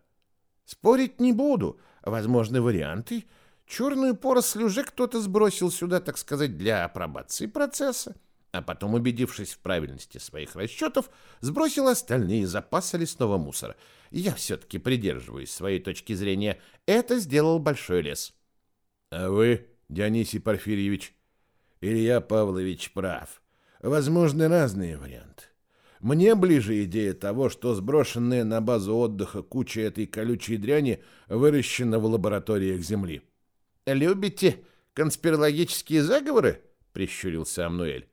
Спорить не буду. Возможны варианты. Черную поросль уже кто-то сбросил сюда, так сказать, для апробации процесса. А потом, убедившись в правильности своих расчетов, сбросил остальные запасы лесного мусора. Я все-таки придерживаюсь своей точки зрения. Это сделал большой лес. А вы, Дионисий Порфирьевич, Илья Павлович прав. Возможны разные варианты. Мне ближе идея того, что сброшенная на базу отдыха куча этой колючей дряни выращена в лабораториях Земли. «Любите конспирологические заговоры?» — прищурился Амнуэль.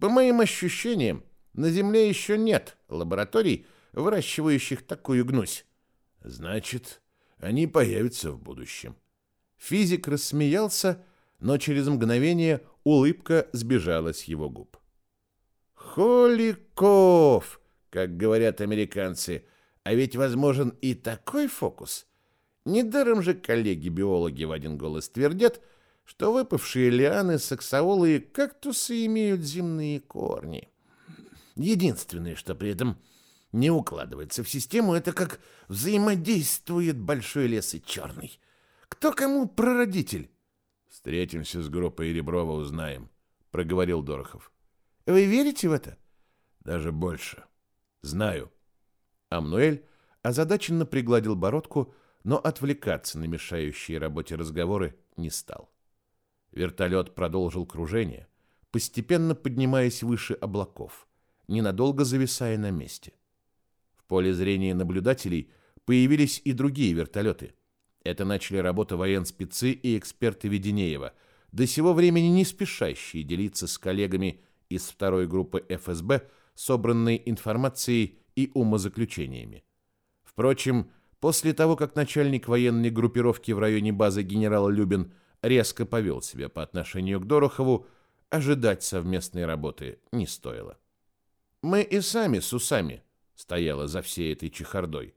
«По моим ощущениям, на Земле еще нет лабораторий, выращивающих такую гнусь». «Значит, они появятся в будущем». Физик рассмеялся, но через мгновение улыбка сбежала с его губ. Холиков, как говорят американцы, а ведь возможен и такой фокус. Недаром же коллеги-биологи в один голос твердят, что выпавшие лианы, саксаолы и кактусы имеют земные корни. Единственное, что при этом не укладывается в систему, это как взаимодействует большой лес и черный. Кто кому прародитель? Встретимся с группой Реброва, узнаем, проговорил Дорохов. Вы верите в это? Даже больше. Знаю. Амнуэль озадаченно пригладил бородку, но отвлекаться на мешающие работе разговоры не стал. Вертолет продолжил кружение, постепенно поднимаясь выше облаков, ненадолго зависая на месте. В поле зрения наблюдателей появились и другие вертолеты. Это начали работу военспецы и эксперты Веденеева, до сего времени не спешащие делиться с коллегами из второй группы ФСБ собранной информацией и умозаключениями. Впрочем, после того, как начальник военной группировки в районе базы генерал Любин резко повел себя по отношению к Дорохову, ожидать совместной работы не стоило. Мы и сами с усами стояла за всей этой чехардой.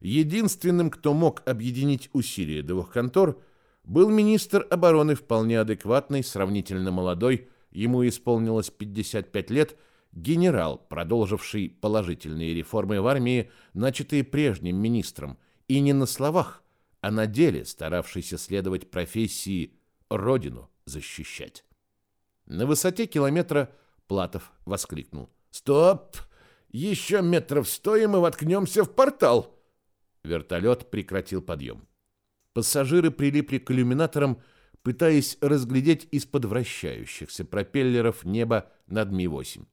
Единственным, кто мог объединить усилия двух контор, был министр обороны вполне адекватный, сравнительно молодой, ему исполнилось 55 лет, генерал, продолживший положительные реформы в армии, начатые прежним министром, и не на словах, а на деле старавшийся следовать профессии родину защищать. На высоте километра Платов воскликнул. «Стоп! Еще метров сто, и мы воткнемся в портал!» Вертолет прекратил подъем. Пассажиры прилипли к иллюминаторам, пытаясь разглядеть из-под вращающихся пропеллеров небо над Ми-8.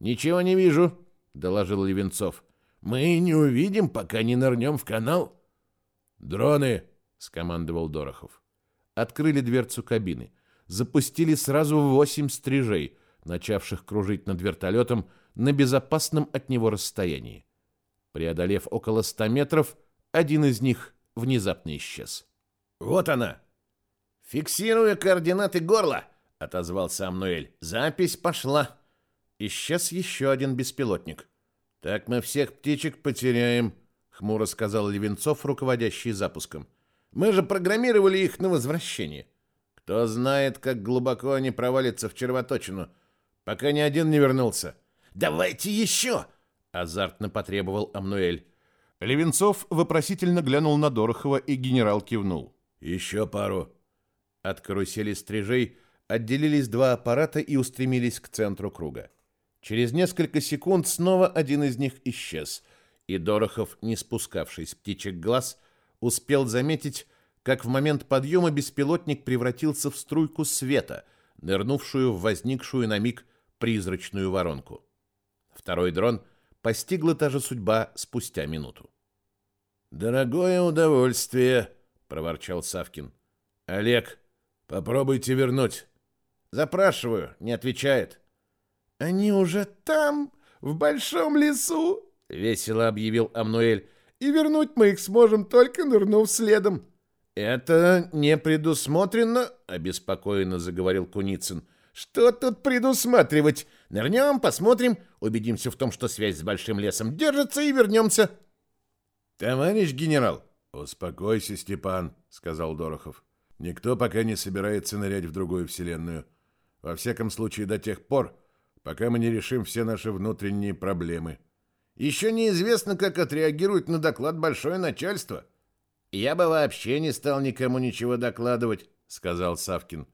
«Ничего не вижу», — доложил Левенцов. «Мы не увидим, пока не нырнем в канал». «Дроны!» — скомандовал Дорохов. Открыли дверцу кабины. Запустили сразу восемь стрижей, начавших кружить над вертолетом на безопасном от него расстоянии. Преодолев около ста метров, один из них внезапно исчез. «Вот она!» «Фиксируя координаты горла», — отозвался Амнуэль. «Запись пошла». Исчез еще один беспилотник. «Так мы всех птичек потеряем», — хмуро сказал Левенцов, руководящий запуском. «Мы же программировали их на возвращение. Кто знает, как глубоко они провалятся в червоточину, пока ни один не вернулся». «Давайте еще!» — азартно потребовал Амнуэль. Левенцов вопросительно глянул на Дорохова, и генерал кивнул. «Еще пару». От карусели стрижей отделились два аппарата и устремились к центру круга. Через несколько секунд снова один из них исчез, и Дорохов, не спускавший с птичек глаз, успел заметить, как в момент подъема беспилотник превратился в струйку света, нырнувшую в возникшую на миг призрачную воронку. Второй дрон постигла та же судьба спустя минуту. Дорогое удовольствие, проворчал Савкин. Олег, попробуйте вернуть. Запрашиваю, не отвечает. Они уже там, в большом лесу, весело объявил Амнуэль. И вернуть мы их сможем только нырнув следом. Это не предусмотрено, обеспокоенно заговорил Куницын. Что тут предусматривать? Нырнем, посмотрим, убедимся в том, что связь с большим лесом держится и вернемся. Товарищ генерал, успокойся, Степан, сказал Дорохов. Никто пока не собирается нырять в другую вселенную. Во всяком случае, до тех пор, пока мы не решим все наши внутренние проблемы. Еще неизвестно, как отреагирует на доклад большое начальство. Я бы вообще не стал никому ничего докладывать, сказал Савкин.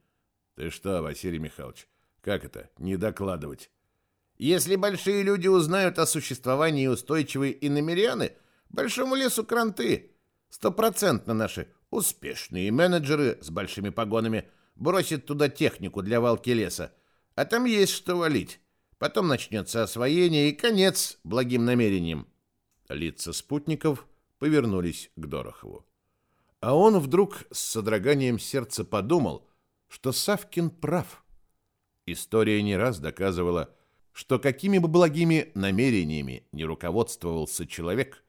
Ты что, Василий Михайлович, как это, не докладывать? Если большие люди узнают о существовании устойчивой иномеряны, большому лесу кранты. Стопроцентно наши успешные менеджеры с большими погонами бросят туда технику для валки леса, а там есть что валить. Потом начнется освоение и конец благим намерениям. Лица спутников повернулись к Дорохову. А он вдруг с содроганием сердца подумал, что Савкин прав. История не раз доказывала, что какими бы благими намерениями не руководствовался человек,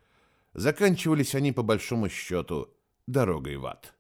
заканчивались они по большому счету дорогой в ад.